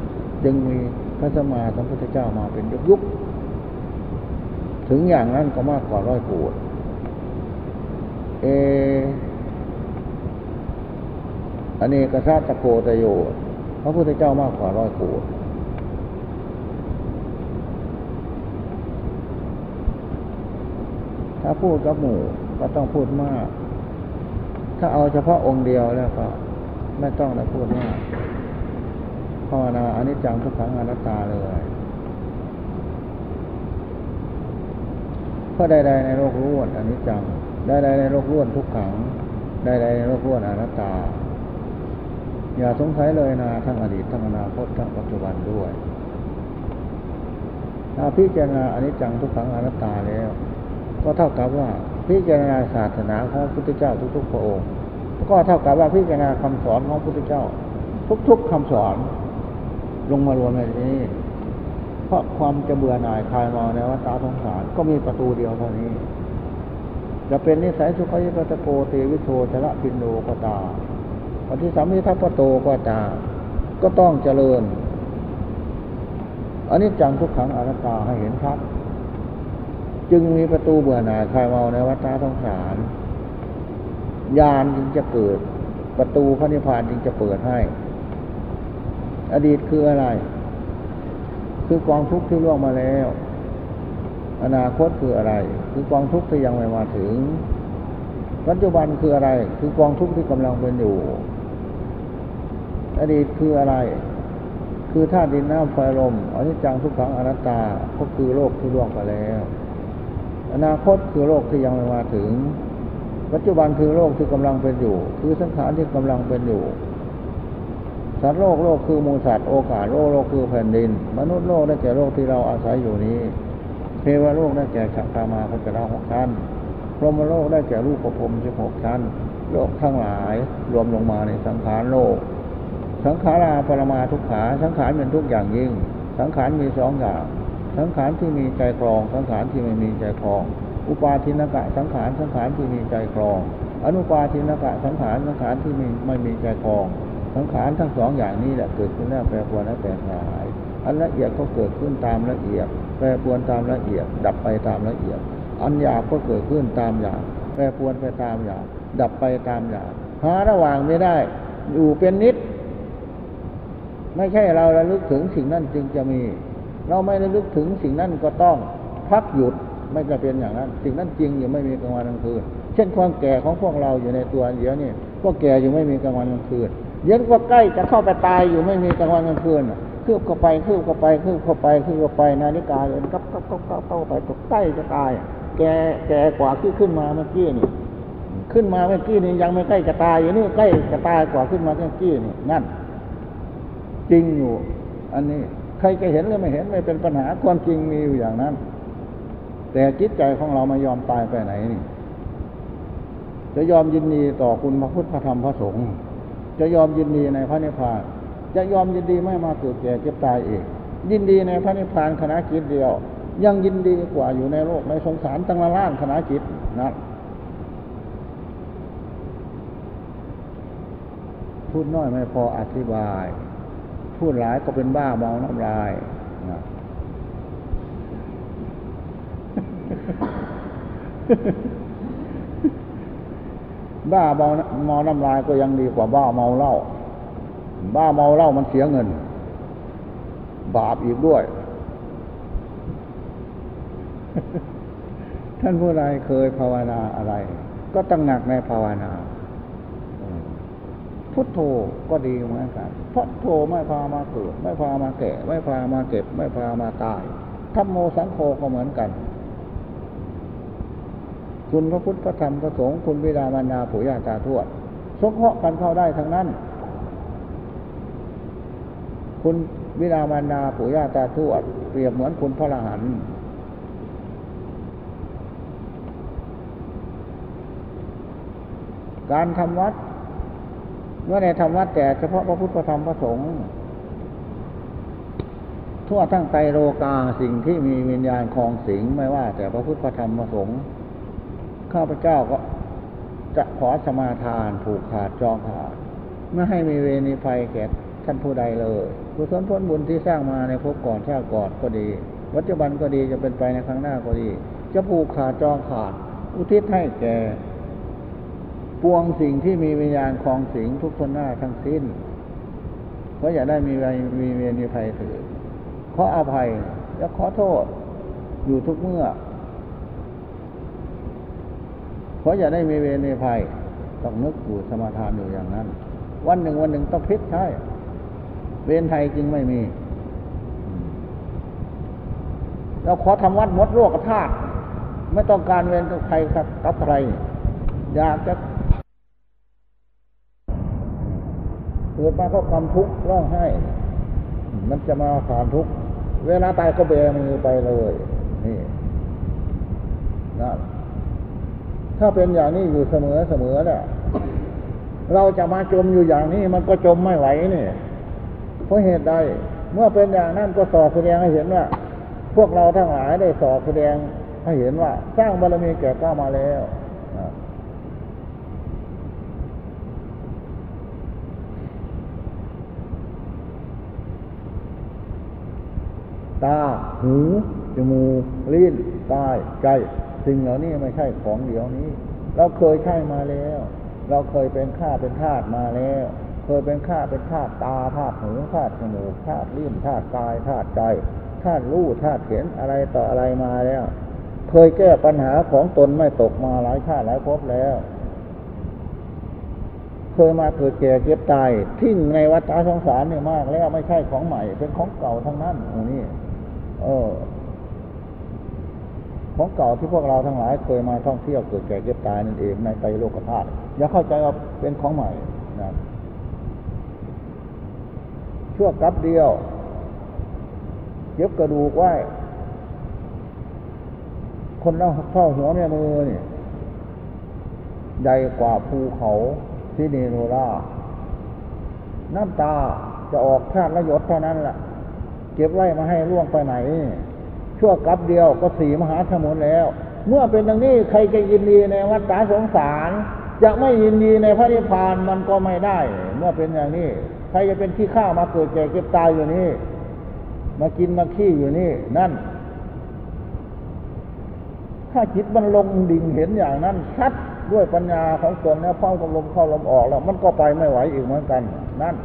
จึงมีพระสมมาสัมพุทธเจ้ามาเป็นยุคยุคถึงอย่างนั้นก็มากกว่าร้อยโกดเอ อันนี้กษัตริย์โกตโยพระพุทธเจ้ามากกว่าร้อยโกดถ้าพูดกับหมู่ก็ต้องพูดมาก ถ้าเอาเฉพาะองค์เดียวแล้วก็ไม่ต้องได้พูดมากภาวนาอนิจจังทุกขังอนัตตาเลยเพราะใดๆในโลกล้วนอนิจจังใดๆในโลกล้วนทุกขังใดๆในโลกล้วนอนัตตา อย่าสงสัยเลยนะทั้งอดีตทั้งอนาคตทั้งปัจจุบันด้วยถ้าพิจารณาอนิจจังทุกขังอนัตตาแล้ว ก็เท่ากับว่าพิจารณาศาสนาของพระพุทธเจ้าทุกๆพระองค์ ก็เท่ากับว่าพิจารณาคำสอนของพระพุทธเจ้า ทุกๆคำสอน ลงมารวมในนี้ เพราะความจะเบื่อหน่ายคลายมาในวัฏสงสารก็มีประตูเดียวเท่านี้ จะเป็นนิสัยสุขยิปตโกเตวิโชชละพินโนก็ตาม ปฏิสัมมิทัพโตก็ตาก็ต้องเจริญ อันนี้จังทุกขังอนัตตาให้เห็นชัด จึงมีประตูเบื่อหน่ายคลายเมาในวัฏฏะสงสารญาณจึงจะเกิด ประตูพระนิพพานจึงจะเปิดให้ อดีตคืออะไร คือกองทุกข์ที่ล่วงมาแล้ว อนาคตคืออะไร คือกองทุกข์ที่ยังไม่มาถึง ปัจจุบันคืออะไร คือกองทุกข์ที่กำลังเป็นอยู่ อดีตคืออะไร คือธาตุดินน้ำไฟลมอนิจจังทุกขังอนัตตาก็คือโลกที่ล่วงไปแล้ว อนาคตคือโลกที่ยังไม่มาถึง ปัจจุบันคือโลกที่กำลังเป็นอยู่ คือสังขารที่กำลังเป็นอยู่สัตว์โลกโลกคือมูสัตว์โอกาสโลกโลกคือแผ่นดิน มนุษย์โลกได้แก่โลกที่เราอาศัยอยู่นี้ เทวโลกได้แก่ฉักตามาพัจราหกชั้นพรหมโลกได้แก่รูปประพมสิบหกชั้น โลกทั้งหลายรวมลงมาในสังขารโลก สังขาราปรมาทุกขา สังขารเป็นทุกอย่างยิ่ง สังขารมีสองอย่าง สังขารที่มีใจครอง สังขารที่ไม่มีใจครอง อุปาทินกะสังขารสังขารที่มีใจครอง อนุปาทินกะสังขารสังขารที่ไม่ไม่มีใจครอง สังขารทั้งสองอย่างนี้แหละเกิดขึ้นแล้วแปรปรวนและแตกหายอันละเอียดก็เกิดขึ้นตามละเอียด แปรปรวนตามละเอียด ดับไปตามละเอียด อันหยาบก็เกิดขึ้นตามหยาบแปรปรวนไปตามหยาบดับไปตามหยาบหาระหว่างไม่ได้ อยู่เป็นนิด ไม่ใช่เราระลึกถึงสิ่งนั้นจึงจะมี เราไม่ระลึกถึงสิ่งนั้นก็ต้องพักหยุดไม่จะเป็นอย่างนั้น สิ่งนั้นจริงอยู่ไม่มีกลางวันกลางคืน เช่นความแก่ของพวกเราอยู่ในตัวเดียวนี่ก็แก่อยู่ไม่มีกลางวันกลางคืนเย็นก็ใกล้จะเข้าไปตายอยู่ไม่มีกลางวันกลางคืนคืบเข้าไปคืบเข้าไปคืบเข้าไปคืบเข้าไปนาฬิกาเดินกับกับกับกับเข้าไปตกใกล้จะตาย แก่แก่กว่าที่ขึ้นมาเมื่อกี้นี่ขึ้นมาเมื่อกี้นี่ยังไม่ใกล้จะตายอยู่นี่ใกล้จะตายกว่าขึ้นมาเมื่อกี้นี่นั่น จริงอยู่ อันนี้ใครจะเห็นหรือไม่เห็นไม่เป็นปัญหาความจริงมีอยู่อย่างนั้น แต่จิตใจของเราไม่ยอมตายไปไหนนี่ จะยอมยินดีต่อคุณพระพุทธพระธรรมพระสงฆ์จะยอมยินดีในพระนิพพาน จะยอมยินดีไม่มาเกิดแก่เจ็บตายเองยินดีในพระนิพพานคณะจิตเดียว ยังยินดีกว่าอยู่ในโลกในสงสารตั้งละล้านคณะจิตนะพูดน้อยไม่พออธิบาย พูดหลายก็เป็นบ้าเมาน้ำลายนะบ้าเมาเมาน้ำลายก็ยังดีกว่าบ้าเมาเหล้าบ้าเมาเหล้ามันเสียเงิน บาปอีกด้วย ท่านผู้ใดเคยภาวนาอะไร ก็ตั้งหนักในภาวนา พุทโธก็ดีเหมือนกันพุทโธไม่พามาเกิด ไม่พามาแก่ ไม่พามาเก็บ ไม่พามาตายธรรมโมสังโฆก็เหมือนกัน คุณพระพุทธพระธรรมพระสงฆ์คุณบิดามารดาปู่ย่าตาทวดสงเคราะห์กันเข้าได้ทั้งนั้น คุณบิดามารดาปู่ย่าตาทวดเปรียบเหมือนคุณพระอรหันต์การทำวัด เมื่อในทำวัดแต่เฉพาะพระพุทธธรรมพระสงฆ์ทั่วทั้งไตรโลกาสิ่งที่มีวิญญาณคลองสิงไม่ว่า แต่พระพุทธธรรมพระสงฆ์ข้าพเจ้าก็จะขอสมาทานผูกขาดจองขาดไม่ให้มีเวรีภัยแก่ท่านผู้ใดเลยกุศลพ้นบุญที่สร้างมาในภพก่อนชาติก่อนก็ดีปัจจุบันก็ดีจะเป็นไปในครั้งหน้าก็ดี จะผูกขาดจองขาด อุทิศให้แก่ ปวงสิ่งที่มีวิญญาณคลองสิงทุกคนหน้าทั้งสิ้น เพราะอย่าได้มีเวรมีเวรมีภัยถือขออภัยและขอโทษอยู่ทุกเมื่อ เพราะอย่าได้มีเวรมีภัยต้องนึกอยู่สมาทานอยู่อย่างนั้น วันหนึ่งวันหนึ่งต้องพลิกใช่เวรไทยจึงไม่มีเราขอทำวัดมดโลกธาตุไม่ต้องการเวรกับใครกับใครอยากจะ เกิดมาก็ความทุกข์ร้องไห้ มันจะมาผ่านทุกข์ เวลาตายก็เบมือไปเลย นี่นะถ้าเป็นอย่างนี้อยู่เสมอเสมอเนี่ยเราจะมาจมอยู่อย่างนี้มันก็จมไม่ไหวนี่เพราะเหตุใดเมื่อเป็นอย่างนั้นก็สอบแสดงให้เห็นว่า พวกเราทั้งหลายได้สอบแสดงให้เห็นว่า สร้างบารมีแก่ก้ามาแล้วนะ ตา หู จมูก ลิ้นกายใจ สิ่งเหล่านี้ไม่ใช่ของเดี๋ยวนี้ เราเคยใช้มาแล้ว เราเคยเป็นข้าเป็นทาสมาแล้ว เคยเป็นข้าเป็นทาสตาทาสหูทาสจมูกทาสลิ้นทาสกายทาสใจทาสรู้ทาสเห็นอะไรต่ออะไรมาแล้ว เคยแก้ปัญหาของตนไม่ตกมาหลายชาติหลายภพแล้ว เคยมาเกิดแก่เก็บตายทิ้งในวัฏสงสารเนี่ยมากแล้วไม่ใช่ของใหม่ เป็นของเก่าทั้งนั้นอันนี้ เออ ของเก่าที่พวกเราทั้งหลายเคยมาท่องเที่ยวเกิดแก่เก็บตายนั่นเองในไตรโลกธาตุอย่าเข้าใจว่าเป็นของใหม่นะชั่วกับเดียวเย็บกระดูกไว้ คนเล่าเท่าหัวแม่มือนี่ใหญ่กว่าภูเขาที่เนโรราน้ำตาจะออกชาติละยดเท่านั้นแหละ เก็บไว้มาให้ล่วงไปไหน ชั่วกับเดียวก็สีมหาสมุทรแล้ว เมื่อเป็นดังนี้ใครจะยินดีในวัฏฏะสงสาร จะไม่ยินดีในพระนิพพานมันก็ไม่ได้ เมื่อเป็นอย่างนี้ ใครจะเป็นขี้ข้ามาเกิดแก่เก็บตายอยู่นี่ มากินมาขี้อยู่นี่ นั่น ถ้าจิตมันลงดิ่งเห็นอย่างนั้นชัดด้วยปัญญาของตนแล้วเฝ้ากลมเข้าลมออกแล้ว มันก็ไปไม่ไหวอีกเหมือนกัน นั่น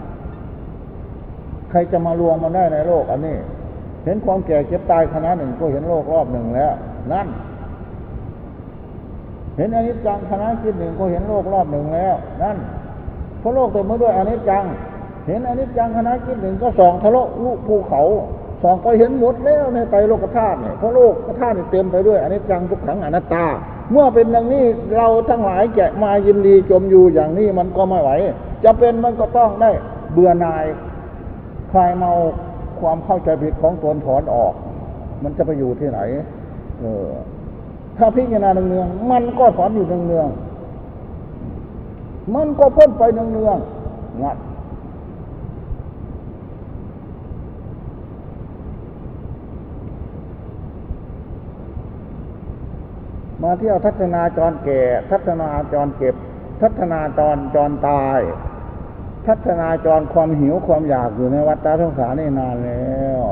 ใครจะมาลวงมันได้ในโลกอันนี้ เห็นความแก่เจ็บตายคณะหนึ่งก็เห็นโลกรอบหนึ่งแล้ว นั่น เห็นอนิจจังคณะคิดหนึ่งก็เห็นโลกรอบหนึ่งแล้ว นั่นเพราะโลกเต็มไปด้วยอนิจจัง เห็นอนิจจังคณะคิดหนึ่งก็ส่องทะลุลุภูเขาส่องไปเห็นหมดแล้วในไตโลกธาตุเนี่ยเพราะโลกธาตุเต็มไปด้วยอนิจจังทุกขังอนัตตา เมื่อเป็นอย่างนี้เราทั้งหลายจะมายินดีจมอยู่อย่างนี้มันก็ไม่ไหว จะเป็นมันก็ต้องได้เบื่อหน่าย คลายเมาความเข้าใจผิดของตนถอนออก มันจะไปอยู่ที่ไหน เออ ถ้าพิจารณาเนืองๆมันก็ถอนอยู่เนืองๆมันก็พ้นไปเนืองๆงัดมาเที่ยวทัศนาจรแก่ ทัศนาจรเก็บ ทัศนาจรจรตาย ทัศนาจรความหิวความอยากอยู่ในวัฏฏะสงสารนี่นานแล้ว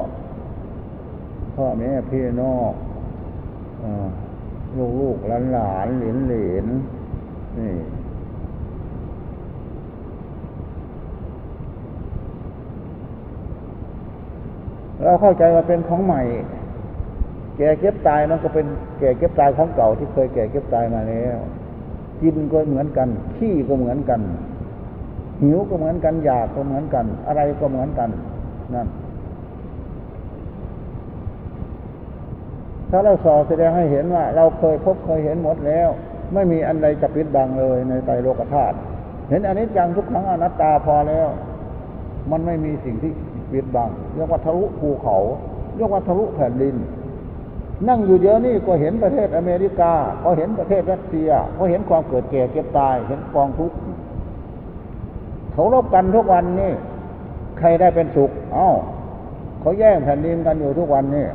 พ่อแม่พี่น้องลูกลูกหลานหลานเหลนเหลนนี่เราเข้าใจว่าเป็นของใหม่ แก่เก็บตายมันก็เป็นแก่เก็บตายของเก่าที่เคยแก่เก็บตายมาแล้ว กินก็เหมือนกัน ขี้ก็เหมือนกัน หิวก็เหมือนกันอยากก็เหมือนกัน อะไรก็เหมือนกันนั่นถ้าเราสอแสดงให้เห็นว่า เราเคยพบเคยเห็นหมดแล้ว ไม่มีอันใดจะปิดบังเลยในไตรโลกธาตุเห็นอันนี้จังทุกครั้งอนัตตาพอแล้ว มันไม่มีสิ่งที่ปิดบังเรียกว่าทะลุภูเขาเรียกว่าทะลุแผ่นดิน นั่งอยู่เดี๋ยวนี้ก็เห็นประเทศอเมริกา ก็เห็นประเทศรัสเซีย ก็เห็นความเกิดแก่เก็บตาย เห็นกองทุกข์ เขารบกันทุกวันนี่ใครได้เป็นสุข เอ้า เขาแย่งแผ่นดินกันอยู่ทุกวันนี่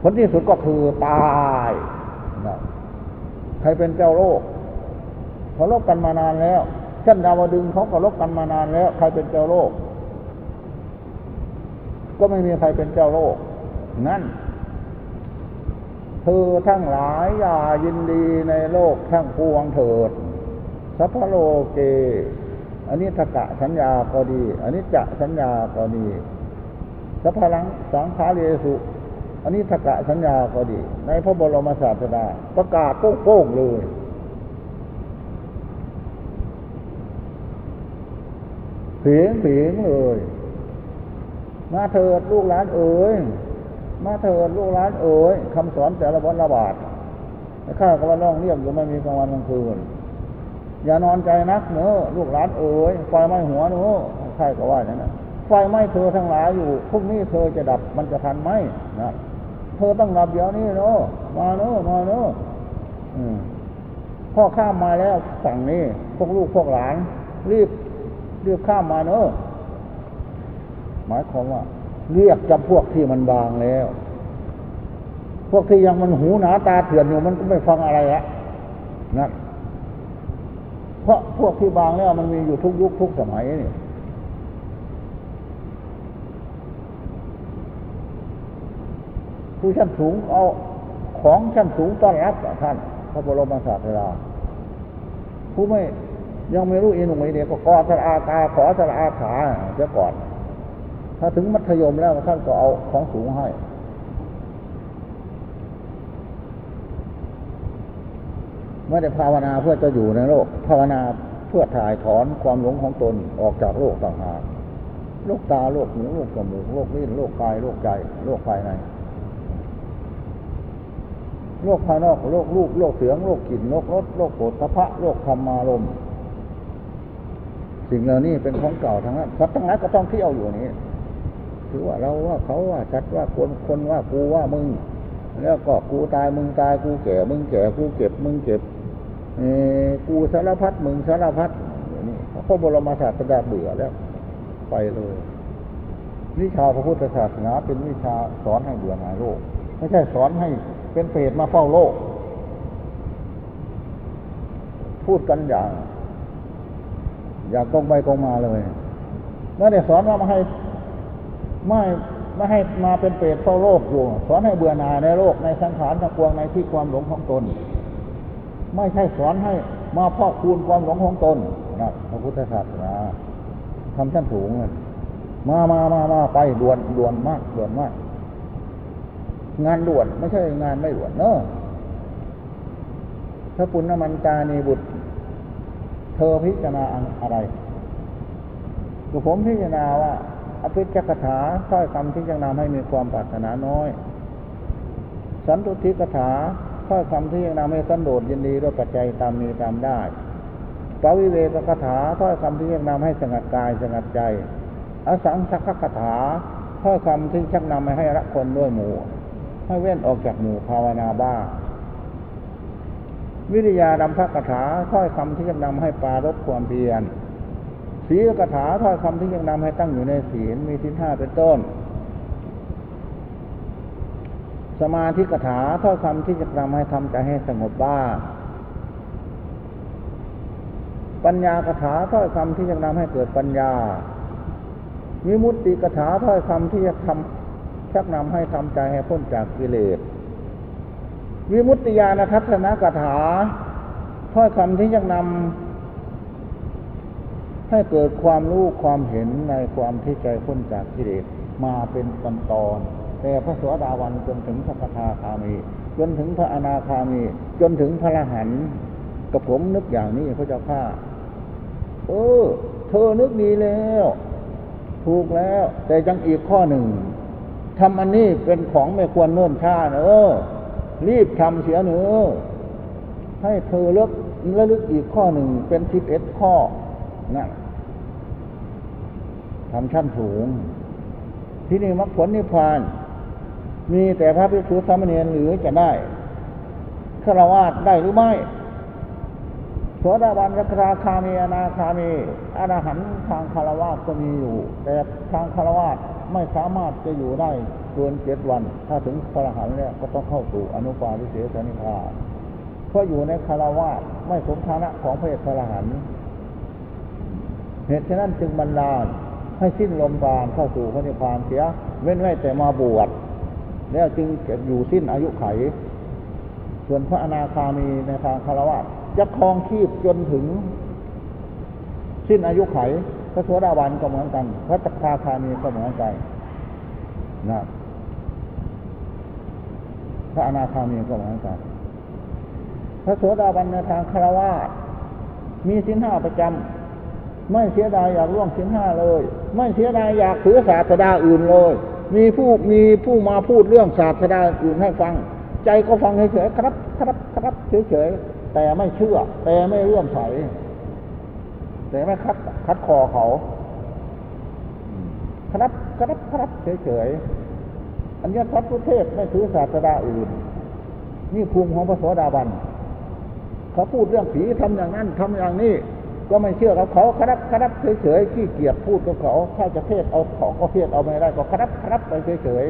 ผลที่สุดก็คือตายนะใครเป็นเจ้าโลกเขารบกันมานานแล้ว เช่นดาวดึงเขาก็รบกันมานานแล้ว ใครเป็นเจ้าโลก ก็ไม่มีใครเป็นเจ้าโลก นั่นเธอทั้งหลายอย่ายินดีในโลกทั้งปวงเถิด สัพพโลเก อันนี้ทกะสัญญาก็ดี อันนี้จะสัญญาก็ดีสัพพลังสังขาเรสุอันนี้ทกะสัญญาก็ดี ในพระบรมศาสดาประกาศโป้งๆเลยเผียงเผียงเลย มาเถิดลูกหลานเอ๋ยมาเถิดลูกหลานเอ๋ยคำสอนแต่ละวันละบาทข้าก็ว่าน้องเรียบอยู่ไม่มีกลางวันกลางคืน อย่านอนใจนักเนอะลูกหลานเอ๋ยไฟไหม้หัวเนอะใครก็ว่าอย่างนั้นไฟไหม้เธอทั้งหลายอยู่พรุ่งนี้เธอจะดับมันจะทันไหมนะเธอต้องดับเดี๋ยวนี้เนอะมาเนอะมาเนอะอืมพ่อข้ามมาแล้วฝั่งนี้พวกลูกพวกหลาน รีบรีบข้ามมาเนอะหมายความว่า เรียกจำพวกที่มันบางแล้ว พวกที่ยังมันหูหนาตาเถื่อนอยู่มันก็ไม่ฟังอะไรละนั่นเพ ราะพวกที่บางแล้วมันมีอยู่ทุกยุคทุกสมัยนี่ผู้ชั้นสูงเอาของชั้นสูงต้อนรับท่าน พระบรมศาสดาผู้ไม่ยังไม่รู้อินหนุ่เดียก็กอสระอาตาขอสระอาขาเสียก่อน ถ้าถึงมัธยมแล้วท่านก็เอาของสูงให้ ไม่ได้ภาวนาเพื่อจะอยู่ในโลก ภาวนาเพื่อถ่ายถอนความหลงของตนออกจากโลกต่างหากโลกตาโลกหูโลกจมูกโลกลิ้นโลกกายโลกใจโลกภายในโลกภายนอกโลกรูปโลกเสียงโลกกลิ่นโลกรสโลกโผฏฐพะโลกธรรมารมณ์สิ่งเหล่านี้เป็นของเก่าทั้งนั้นสัตว์ทั้งหลายก็ต้องเที่ยวอยู่นี้ ถือว่าเราว่าเขาว่าชัดว่าคนคนว่ากูว่ามึง แล้วก็กูตายมึงตายกูแก่มึงแก่กูเก็บมึงเก็บ กูสารพัดมึงสารพัดนี่พระบรมศาสดาเบื่อแล้ว ไปเลย วิชาพระพุทธศาสนาเป็นวิชาสอนให้เบื่อหน่ายโลก ไม่ใช่สอนให้เป็นเปรตมาเฝ้าโลก พูดกันอย่าง อย่างกกงไปกงมาเลยไม่ได้สอนว่ามาให้ไม่ไม่ให้มาเป็นเปรตเฝ้าโลกอยู่ สอนให้เบื่อหน่ายในโลกในสังขารทั้งปวงในที่ความหลงของตน ไม่ใช่สอนให้มาพอกคูณความหลงของตนนะพระพุทธศาสนาทำชั้นสูงเลยมามามามาไปด่วนด่วนมากด่วนมาก งานด่วนไม่ใช่งานไม่ด่วนเนอะถ้าปุณณมันตานีบุตร เธอพิจารณาอะไรก็ผมพิจารณาว่าอภิจักถาถ้อยคำที่จะนำให้มีความปรารถนาน้อย สันตุทิกถา ถ้อยคำที่จะนำให้สันโดษยินดีด้วยปัจจัยตามมีตามได้ปวิเวกคถาถ้อยคำที่จะนำให้สงัดกายสงัดใจ อสังสักคถาถ้อยคำที่ชักนำให้รักคนด้วยหมู่ ให้เว้นออกจากหมู่ภาวนาบ้า วิริยาดำพระคถาถ้อยคำที่จะนำให้ปารบความเพียรศีลกถาถ้อยคำที่ยังนำให้ตั้งอยู่ในศีลมีทิ้นห้าเป็นต้น สมาธิกถาถ้อยคำที่จะนำให้ทำใจให้สงบบ้างปัญญากถาถ้อยคำที่จะนำให้เกิดปัญญาวิมุตติกถาถ้อยคำที่จะทำชักนำให้ทำใจให้พ้นจากกิเลสวิมุตติญาณทัศนกถาถ้อยคำที่จะนำให้เกิดความรู้ความเห็นในความที่ใจพ้นจากกิเลสมาเป็นตอนตอน แต่พระสวสดาวันจนถึงพระคาคามี จนถึงพระอนาคามี จนถึงพระรหันต์กับผมนึกอย่างนี้พระเจ้าข้าเออ เธอนึกดีแล้ว ถูกแล้ว แต่ยังอีกข้อหนึ่งทำอันนี้เป็นของไม่ควรเนิ่นช้าเนอรีบทำเสียเนอให้เธอเลิกระลึกอีกข้อหนึ่งเป็นสิบเอ็ดข้อนั่นทำชั้นสูง ที่นี่มรรคผลนิพพาน มีแต่พระภิกษุสามเณรหรือจะได้ฆราวาสได้หรือไม่โสดาบันสกทาคามีอนาคามีอรหันทางคารวาสก็มีอยู่ แต่ทางคารวาสไม่สามารถจะอยู่ได้เกินเจ็ดวัน ถ้าถึงพระรหันแล้วก็ต้องเข้าสู่อนุปาทิเสสนิพพานเพราะอยู่ในคารวาสไม่สมฐานะของพระพระอรหันเหตุฉะนั้นจึงบรรดาให้สิ้นลมปราณเข้าสู่พระนิพพานเสีย เว้นไว้แต่มาบวช แล้วจึงจะอยู่สิ้นอายุไข ส่วนพระอนาคามีในทางคารวะจะครองชีพจนถึง สิ้นอายุไข พระสวสดาบันก็เหมือนกัน พระตถาคามีก็เหมือนกันนะพระอนาคามีก็เหมือนกัน พระโสดาบันในทางคารวะมีสิ้นห้าประจำไม่เสียดายอยากล่วงสิ้นห้าเลย ไม่เสียดายอยากถือศาสดาอื่นเลย มีผู้มีผู้มาพูดเรื่องศาสดาอื่นให้ฟัง ใจก็ฟังเฉยๆครับครับครับเฉยๆแต่ไม่เชื่อ แต่ไม่เลื่อมใสแต่ไม่คัดคัดคอเขาครับครับครับเฉยๆอันนี้พระพุทธเทศไม่ถือศาสดาอื่น นี่ภูมิของพระโสดาบันเขาพูดเรื่องผีทำอย่างนั้นทำอย่างนี้ ก็ไม่เชื่อกับเขาครับครับเฉยๆขี้เกียจพูดกับเขาถ้าจะเทศเอาของก็เทศเอาไม่ได้ก็ครับครับไปเฉย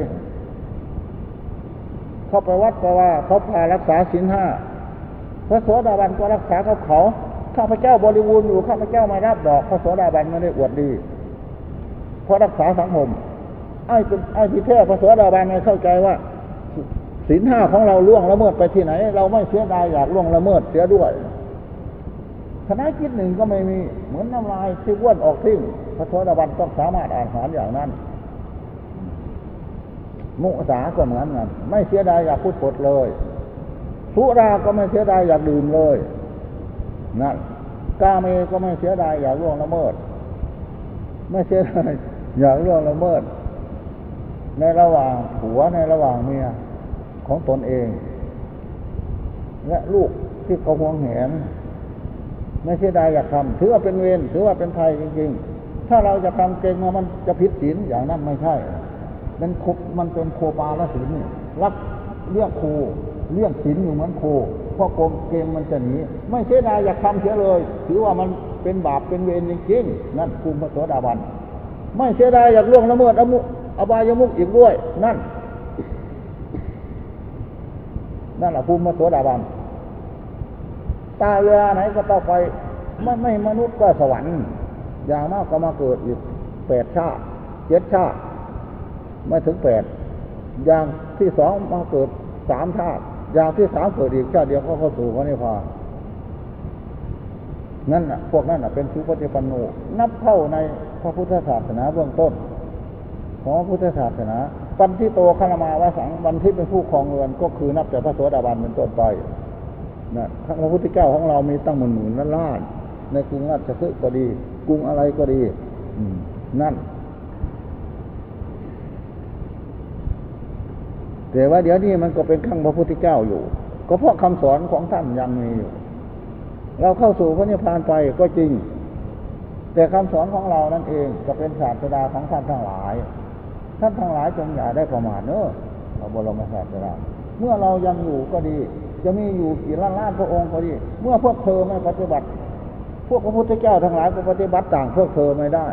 ๆเขาไปวัดก็ว่าเขาพารักษาศีลห้าพระโสดาบันก็รักษากับเขาข้าพเจ้าบริบูรณ์อยู่ข้าพเจ้าไม่รับดอกพระโสดาบันไม่ได้อวดดีเพราะรักษาสังคมไอ้เป็นไอ้ที่แท้พระโสดาบันไม่เข้าใจว่าศีลห้าของเราล่วงละเมิดไปที่ไหน เราไม่เสียดายอยากล่วงละเมิดเสียด้วย คณะคิดหนึ่งก็ไม่มี เหมือนน้ำลายที่ว้วนออกทิ้งพระโสดาบันต้องสามารถอ่านหารอย่างนั้นมุสาก็เหมือนกันไม่เสียดายอยากพูดปดเลยสุราก็ไม่เสียดายอยากดื่มเลยนั่นกาเมก็ไม่เสียดายอยากล่วงละเมิด ไม่เสียดายอยากล่วงละเมิด ในระหว่างผัวในระหว่างเมียของตนเอง และลูกที่เขาห่วงแหน ไม่เสียดายอยากทำถือว่าเป็นเวรถือว่าเป็นภัยจริงๆ ถ้าเราจะทำเก่งมามันจะผิดศีลอย่างนั้นไม่ใช่มันคบมันเป็นโคปาละศีลรักเรียกครูเรียกศีลอยู่เหมือนครูเพราะโกงเกมมันจะหนีไม่เสียดายอยากทำเสียเลย ถือว่ามันเป็นบาปเป็นเวรจริงๆนั่นภูมิพระโสดาบันไม่เสียดายอยากล่วงละเมิดอมุอบายมุกอีกด้วย นั่น นั่นแหละภูมิพระโสดาบัน ตายเวลาไหนก็ต้องไปไม่ไม่มนุษย์ก็สวรรค์ อย่างมากก็มาเกิดอีกแปดชาติเจ็ดชาติ ไม่ถึงแปดอย่างที่สองมาเกิดสามชาติ อย่างที่สามเกิดอีกชาติเดียวก็เข้าสู่พระนิพพานนั่นน่ะพวกนั้นน่ะเป็นสุปฏิปันโนนับเข้าในพระพุทธศาสนาเบื้องต้น ของพระพุทธศาสนาปันที่โตคณมาวสังวันที่เป็นผู้ครองเรือนก็คือนับแต่พระโสดาบันเป็นต้นไป นะพระพุทธเจ้าของเรามีตั้งหมื่นหมื่นล้านล้านในกรุงราชคฤห์ก็ดี กรุงอะไรก็ดีนั่น แต่ว่าเดี๋ยวนี้มันก็เป็นขั้งพระพุทธเจ้าอยู่ ก็เพราะคำสอนของท่านยังมีอยู่ เราเข้าสู่พระนิพพานไปก็จริง แต่คำสอนของเรานั่นเองก็เป็นศาสดาของท่านทั้งหลาย ท่านทั้งหลายจงอย่าได้ประมาทเนอะพระบรมศาสดาเมื่อเรายังอยู่ก็ดี จะมีอยู่กี่ล้านล้านพระองค์ก็ดี เมื่อพวกเธอไม่ปฏิบัติ พวกพระพุทธเจ้าทั้งหลายก็ปฏิบัติต่างพวกเธอไม่ได้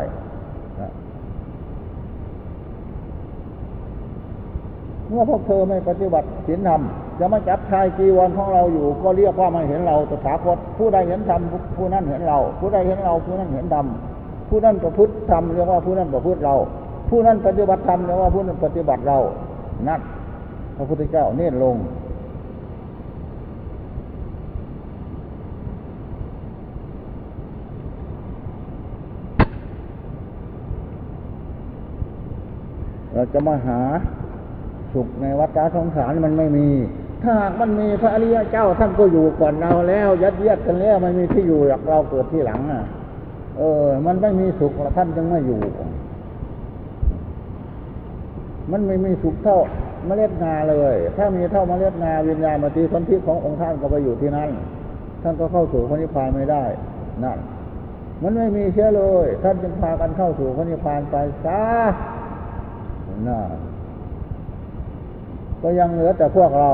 เมื่อพวกเธอไม่ปฏิบัติศีลธรรมจะมาจับชายจีวรของเราอยู่ ก็เรียกว่าไม่เห็นเราตถาคตผู้ใดเห็นธรรมผู้นั้นเห็นเรา ผู้ใดเห็นเราผู้นั้นเห็นธรรมผู้นั้นประพฤติธรรมเรียกว่าผู้นั้นประพฤติเรา ผู้นั้นปฏิบัติธรรมเรียกว่าผู้นั้นปฏิบัติเรานักพระพุทธเจ้าเน้นลง เราจะมาหาสุขในวัฏสงสารมันไม่มี ถ้าหากมันมีพระอริยเจ้าท่านก็อยู่ก่อนเราแล้ว ยัดเยียดกันแล้วไม่มีที่อยู่อยากเราเกิดที่หลังอะ เออ มันไม่มีสุขท่านจึงไม่อยู่ มันไม่มีสุขเท่าเมล็ดงาเลย ถ้ามีเท่าเมล็ดงาวิญญาณมาตีสนธิขององค์ท่านก็ไปอยู่ที่นั่น ท่านก็เข้าสู่พระนิพพานไม่ได้นั่นมันไม่มีเชื้อเลย ท่านจึงพากันเข้าสู่พระนิพพานไปซะ น่าก็ยังเหลือแต่พวกเรา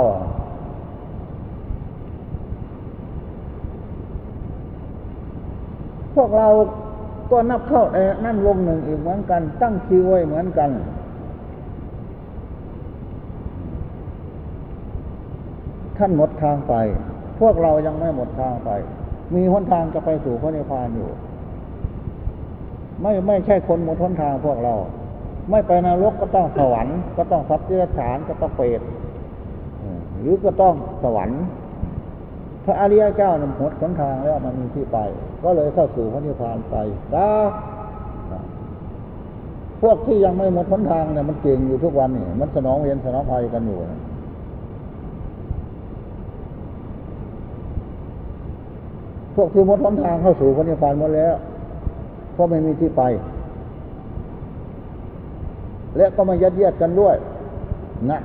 พวกเราก็นับเข้าในนั่นวงหนึ่งอีกเหมือนกัน ตั้งคิวไว้เหมือนกัน ท่านหมดทางไป พวกเรายังไม่หมดทางไป มีหนทางจะไปสู่พระนิพพานอยู่ ไม่ไม่ใช่คนหมดหนทางพวกเรา ไม่ไปนรกก็ต้องสวรรค์ก็ต้องสัตว์ที่รัฉานก็ต้องเปรตหรือก็ต้องสวรรค์พระอริยเจ้านำหมดหนทางแล้วมันมีที่ไป ก็เลยเข้าสู่พระนิพพานไปซะพวกที่ยังไม่หมดหนทางเนี่ยมันเก่งอยู่ทุกวันนี่มันสนองเวียนสนองภัยกันอยู่นะพวกที่หมดหนทางเข้าสู่พระนิพพานหมดแล้ว เพราะไม่มีที่ไป และก็มายัดเยียดกันด้วยนะ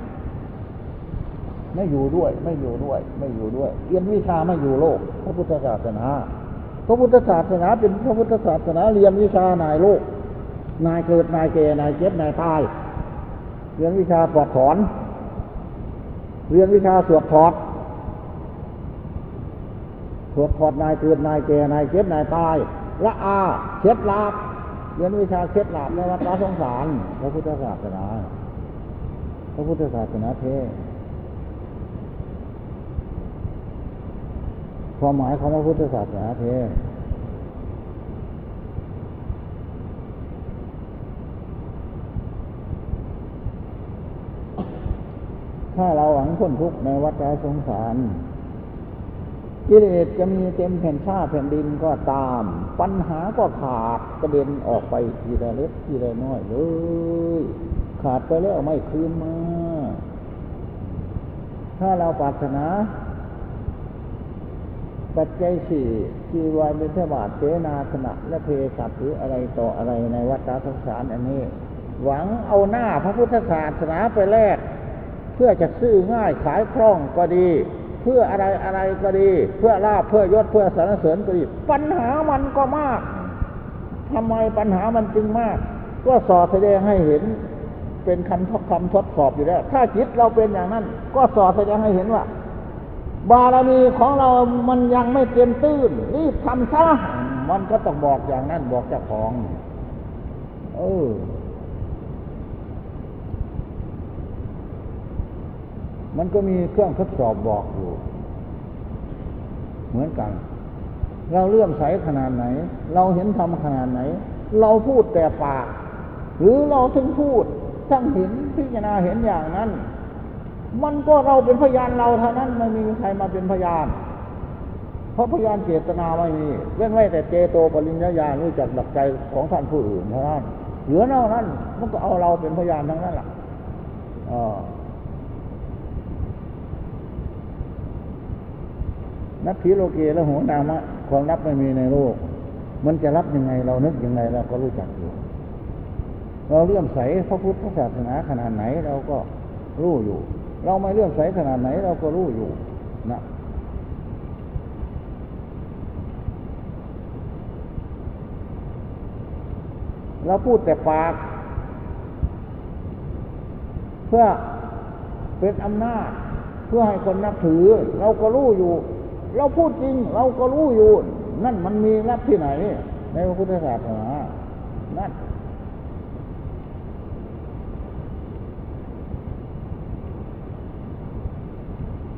ไม่อยู่ด้วย ไม่อยู่ด้วย ไม่อยู่ด้วยเรียนวิชาไม่อยู่โลก พระพุทธศาสนา พระพุทธศาสนาเป็นพระพุทธศาสนาเรียนวิชานายโลก นายเกิดนายแก่นายเจ็บนายตายเรียนวิชาปลอดถอน เรียนวิชาสวดถอดสวดถอดนายเกิดนายแก่นายเจ็บนายตายละอาเคล็ดลับ เรียนวิชาเคล็ดลับในวัฏสงสารพระพุทธศาสนาพระพุทธศาสนาเทศความหมายของพระพุทธศาสนาเทศถ้าเราหวังพ้นทุกข์ในวัฏสงสาร กิเลสจะมีเต็มแผ่นชาแผ่นดินก็ตาม ปัญหาก็ขาดกระเด็นออกไปทีละเล็กทีละน้อยเลยขาดไปแล้วไม่คืนมา ถ้าเราปรารถนา ปัจจัยสี่จีวรเป็นเทบาทเจนาขณะและเพศัตหรืออะไรต่ออะไรในวัฏสงสารอันนี้ หวังเอาหน้าพระพุทธศาสนาไปแลกเพื่อจะซื้อง่ายขายคล่องก็ดี เพื่ออะไรอะไรก็ดี เพื่อลาบเพื่อยศเพื่อสรรเสริญก็ดี ปัญหามันก็มากทำไมปัญหามันจึงมาก ก็สอดแสดงให้เห็น เป็นคำทดคำทดสอบอยู่แล้ว ถ้าจิตเราเป็นอย่างนั้น ก็สอดแสดงให้เห็นว่า บารมีของเรามันยังไม่เต็มตื้นรีบทำซะมันก็ต้องบอกอย่างนั้นบอกเจ้าของ เออ มันก็มีเครื่องทดสอบบอกอยู่ เหมือนกัน เราเลื่อมใสขนาดไหน เราเห็นธรรมขนาดไหน เราพูดแต่ปาก หรือเราถึงพูด ทั้งเห็นพิจารณาเห็นอย่างนั้น มันก็เราเป็นพยานเราเท่านั้นไม่มีใครมาเป็นพยานเพราะพยานเจตนาไม่มีเว้นไว้แต่เจโตปริญญาญาณรู้จักดักใจของท่านผู้อื่นเท่านั้นเหลือนอกนั้นมันก็เอาเราเป็นพยานทั้งนั้นแหละ นับผีโลเกและหัวนามะความรับไม่มีในโลก มันจะรับยังไงเรานึกยังไงเราก็รู้จักอยู่ เราเลื่อมใสพระพุทธศาสนาขนาดไหนเราก็รู้อยู่ เราไม่เลื่อมใสขนาดไหนเราก็รู้อยู่นะเราพูดแต่ปาก เพื่อเป็นอำนาจ เพื่อให้คนนับถือ เราก็รู้อยู่ เราพูดจริงเราก็รู้อยู่ นั่นมันมีรับที่ไหน ในพระพุทธศาสนานั่น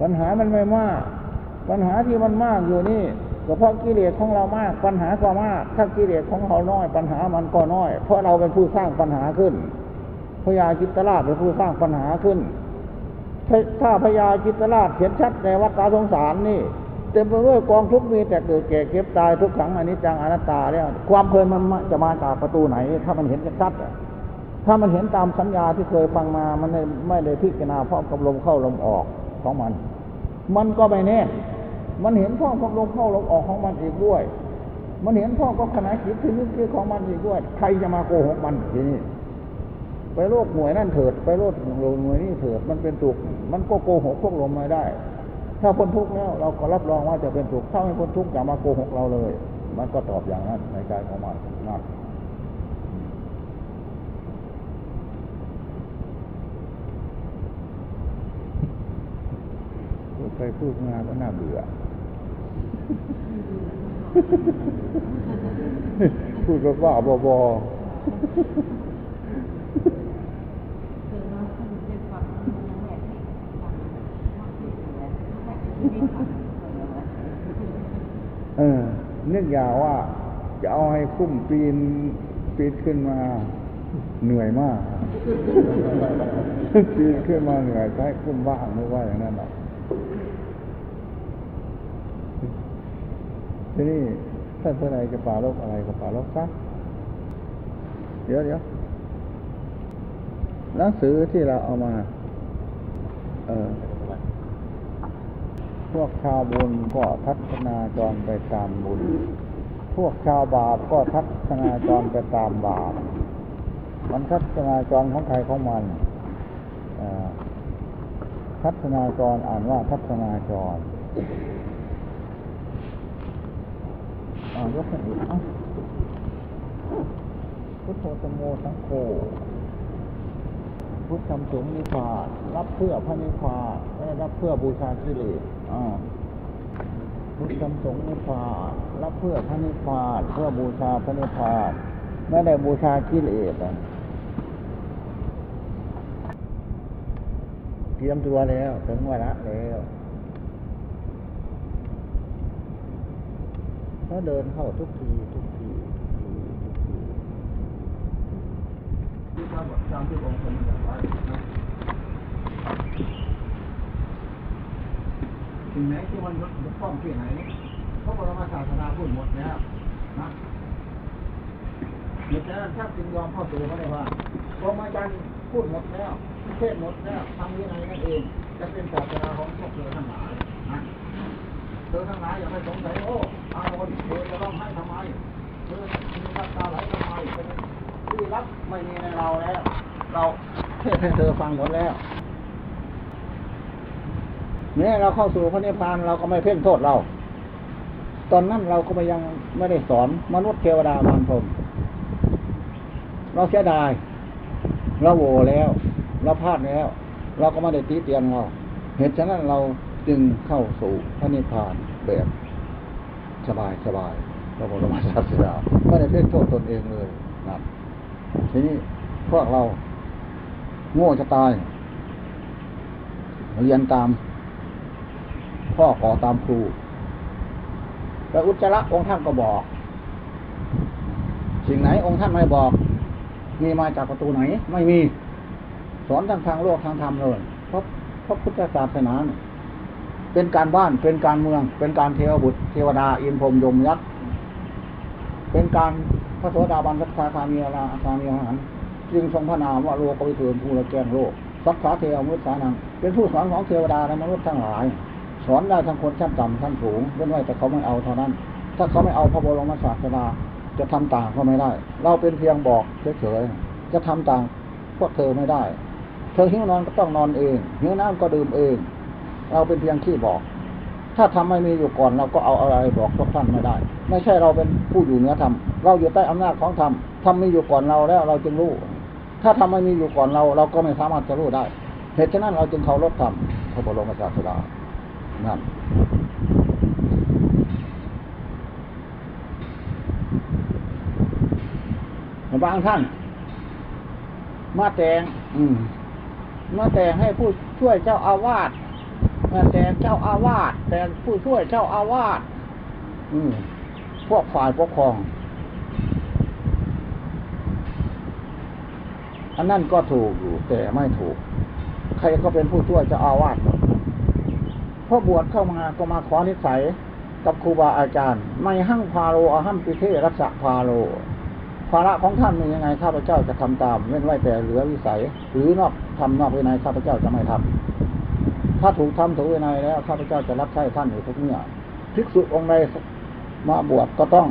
ปัญหามันไม่มาก ปัญหาที่มันมากอยู่นี่ก็เพราะกิเลสของเรามาก ปัญหาก็มาก ถ้ากิเลสของเราน้อย ปัญหามันก็น้อย เพราะเราเป็นผู้สร้างปัญหาขึ้นพญาจิตตราชเป็นผู้สร้างปัญหาขึ้น ถ้าพญาจิตตราชเห็นชัดในวัฏสงสารนี่ เต็มไปด้วยกองทุกมีแต่เกิดแก่เก็บตายทุกขังอนิจจังอนัตตาเนี่ยความเพลินมันจะมาจากประตูไหน ถ้ามันเห็นชัดถ้ามันเห็นตามสัญญาที่เคยฟังมามันไม่ได้พิจารณาพร้อมกับลมเข้าลมออกของมัน มันก็ไม่แน่ มันเห็นพ่อกับลมเข้าลมออกของมันอีกด้วย มันเห็นพ่อกับขณะจิตที่นึกคิดของมันอีกด้วย ใครจะมาโกหกมันทีนี้ไปโลกหน่วยนั่นเถิด ไปโลกหน่วยนี่เถิด มันเป็นสุขมันก็โกหกพวกลมไม่ได้ ถ้าพ้นทุกข์แล้วเราก็รับรองว่าจะเป็นสุขถ้าไม่พ้นทุกข์อย่ามาโกหกเราเลย มันก็ตอบอย่างนั้นในใจของมันนั่นพูดไปพูดมาก็น่าเบื่อ พูดก็ว่าบอบอ
คือว่าท่านเป็นความแม่ที่ทำมากที่สุดแล้วแม่ที่ไม่ทำ
เออ นึกอยางว่าจะเอาให้คุ้มปีนปีนขึ้นมาเหนื่อยมากปีนขึ้นมาเหนื่อยใช้คุ้มบ้างไม่ว่าอย่างนั้นหรอกทีนี้ท่านเพื่อนใดจะป่าลกอะไรก็ป่าลกซะเดี๋ยวเดี๋ยวหนังสือที่เราเอามา เออ พวกชาวบุญก็ทัศนาจรไปตามบุญ พวกชาวบาปก็ทัศนาจรไปตามบาป มันทัศนาจรของใครของมันทัศนาจรอ่านว่าทัศนาจรอ่านยกขึ้นอีกอ้าพุทโธธรรมโมสังโฆพุทธธรรมสงฆ์นิพพานรับเพื่อพระนิพพานไม่ได้รับเพื่อบูชากิเลส พุทธสงฆ์นิพพานรับเพื่อพระนิพพานเพื่อบูชาพระนิพพานไม่ได้บูชากิเลสเตรียมตัวแล้ว ถึงวาระแล้วเขาเดินเข้าทุกทีทุกทีทุกทีทุกที
ที่พระบทจำที่องค์ทรงอยางไว้นะ สิ่งไหนที่มันบกพร่องที่ไหนพระบรมศาสดาพูดหมดแล้วนะเหตุฉะนั้นถ้าจึงยอมเข้าสู่พระได้ว่าพรหมจรรย์พูดหมดแล้วเทศหมดแล้วทำยังไงนั่นเองจะเป็นศาสนาของพวกเธอทั้งหลายนะเธอทั้งหลายอย่าไปสงสัยโอ้อานนท์เธอจะร้องไห้ทำไมเธอมีน้ำตาไหลทำไมที่รับไม่มีในเราแล้ว เราเทศให้เธอฟังหมดแล้ว
เนี่ยเราเข้าสู่พระนิพพานเราก็ไม่เพ่งโทษเรา ตอนนั้นเราก็ไม่ยังไม่ได้สอนมนุษย์เทวดามารพรมเราเสียดายเราโวแล้ว เราพลาดแล้ว เราก็ไม่ได้ตีเตียนเรา เหตุฉะนั้นเราจึงเข้าสู่พระนิพพานแบบสบายสบายพระบรมศาสดาไม่ได้เพ่งโทษตนเองเลยนะทีนี้พวกเรา โง่จะตายเรียนตาม พ่อขอตามครูแต่อุจจาระองค์ท่านก็บอก สิ่งไหนองค์ท่านไม่บอก มีมาจากประตูไหน ไม่มี สอนทั้งทางโลกทางธรรมเลยเพราะเพราะพุทธศาสนาเนี่ยเป็นการบ้านเป็นการเมือง เป็นการเทวบุตร เทวดาอินพรมยมยักษ์เป็นการพระโสดาบันสักคาคามีอาราคามีอาหารจึงทรงพระนามว่าโลกวิเทินผู้ละแกงโลกสักขาเทวมุตสานังเป็นผู้สอนของเทวดาและมนุษย์ทั้งหลาย สอนได้ทั้งคนชั้นต่ำชั้นสูงเว้นไว้แต่เขาไม่เอาเท่านั้น ถ้าเขาไม่เอาพระบรมศาสดาจะทำต่างก็ไม่ได้ เราเป็นเพียงบอกเฉยๆจะทำต่างพวกเธอไม่ได้ เธอหิวนอนก็ต้องนอนเองหิวน้ำก็ดื่มเอง เราเป็นเพียงขี้บอก ถ้าทำไม่มีอยู่ก่อนเราก็เอาอะไรบอกพวกท่านไม่ได้ ไม่ใช่เราเป็นผู้อยู่เหนือธรรมเราอยู่ใต้อำนาจของธรรมทำมีอยู่ก่อนเราแล้วเราจึงรู้ถ้าทำไม่มีอยู่ก่อนเราเราก็ไม่สามารถจะรู้ได้ เหตุฉะนั้นเราจึงเคารพธรรมพระบรมศาสดา นั่นบางท่าน มาแต่ง อืม มาแต่งให้ผู้ช่วยเจ้าอาวาสมาแต่งเจ้าอาวาสแต่งผู้ช่วยเจ้าอาวาสอืม พวกฝ่ายปกครอง อันนั่นก็ถูกอยู่แต่ไม่ถูก ใครก็เป็นผู้ช่วยเจ้าอาวาสหมด พอบวชเข้ามาก็มาขอนิสัยกับครูบาอาจารย์ ไม่หั่งพาโลอาหัมปิเทรักษะพาโลภาระของท่านมียังไงข้าพเจ้าจะทำตามเว้นไว้แต่เหลือวิสัย หรือนอกทำนอกวินัยข้าพเจ้าจะไม่ทำถ้าถูกทำถูกวินัยแล้วข้าพเจ้าจะรับใช้ท่านอยู่ทุกเมื่อภิกษุองค์ใดมาบวชก็ต้อง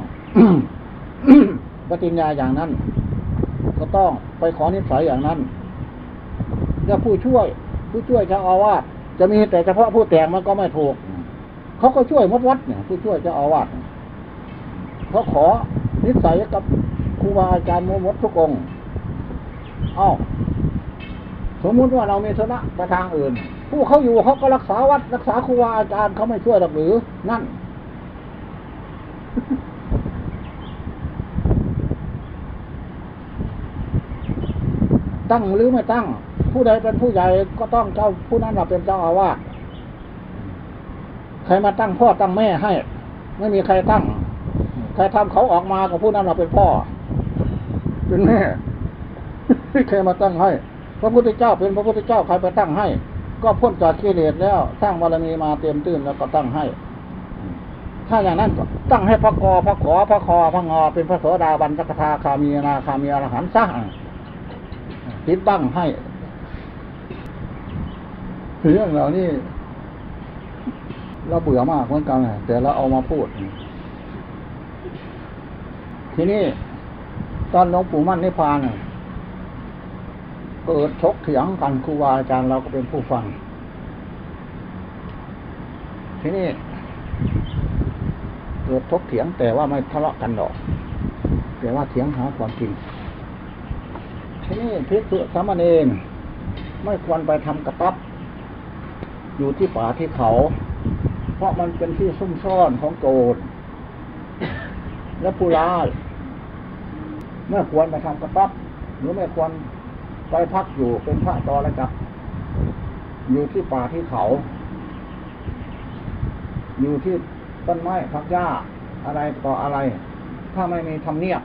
ปฏิญญาอย่างนั้น ก็ต้องไปขอนิสัยอย่างนั้นแล้วผู้ช่วย ผู้ช่วยเจ้าอาวาส จะมีแต่เฉพาะผู้แต่งมันก็ไม่ถูก เขาก็ช่วยมดวัดเนี่ยผู้ช่วยเจ้าอาวาสเขาขอนิสัยกับครูบาอาจารย์มดทุกองค์เอ้าสมมุติว่าเรามีธุระไปทางอื่น ผู้เขาอยู่เขาก็รักษาวัดรักษาครูบาอาจารย์เขาไม่ช่วยหรอกหรือ นั่น ตั้งหรือไม่ตั้ง ผู้ใดเป็นผู้ใหญ่ก็ต้องเจ้าผู้นั้นน่ะเป็นเจ้าอาวาสใครมาตั้งพ่อตั้งแม่ให้ ไม่มีใครตั้ง ใครทำเขาออกมากับผู้นั้นน่ะเป็นพ่อ เป็นแม่ใครมาตั้งให้ พระพุทธเจ้าเป็นพระพุทธเจ้าใครไปตั้งให้ ก็พ้นจากกิเลสแล้วสร้างบารมีมาเต็มตื้นแล้วก็ตั้งให้ ถ้าอย่างนั้นก็ตั้งให้พระกอพระขอพระคอพระงอเป็นพระโสดาบันสกทาคามีนาคามีอรหันต์สร้าง ติดตั้งให้เรื่องเหล่านี้เราเบื่อมากเหมือนกันแต่เราเอามาพูด ทีนี้ตอนหลวงปู่มั่นนิพพานน่ะเกิดชกเถียงกันครูบาอาจารย์เราก็เป็นผู้ฟัง ทีนี้เกิดทกเถียงแต่ว่าไม่ทะเลาะกันหรอกแต่ว่าเถียงหาความจริง นี้พิสุสามเณรไม่ควรไปทำกระต๊อบอยู่ที่ป่าที่เขา เพราะมันเป็นที่ซุ่มซ่อนของโจรและผู้ร้ายไม่ควรไปทำกระต๊อบหรือไม่ควรไปพักอยู่เป็นพระตอระจับ อยู่ที่ป่าที่เขา อยู่ที่ต้นไม้พักหญ้าอะไรต่ออะไร ถ้าไม่มีทำเนียบ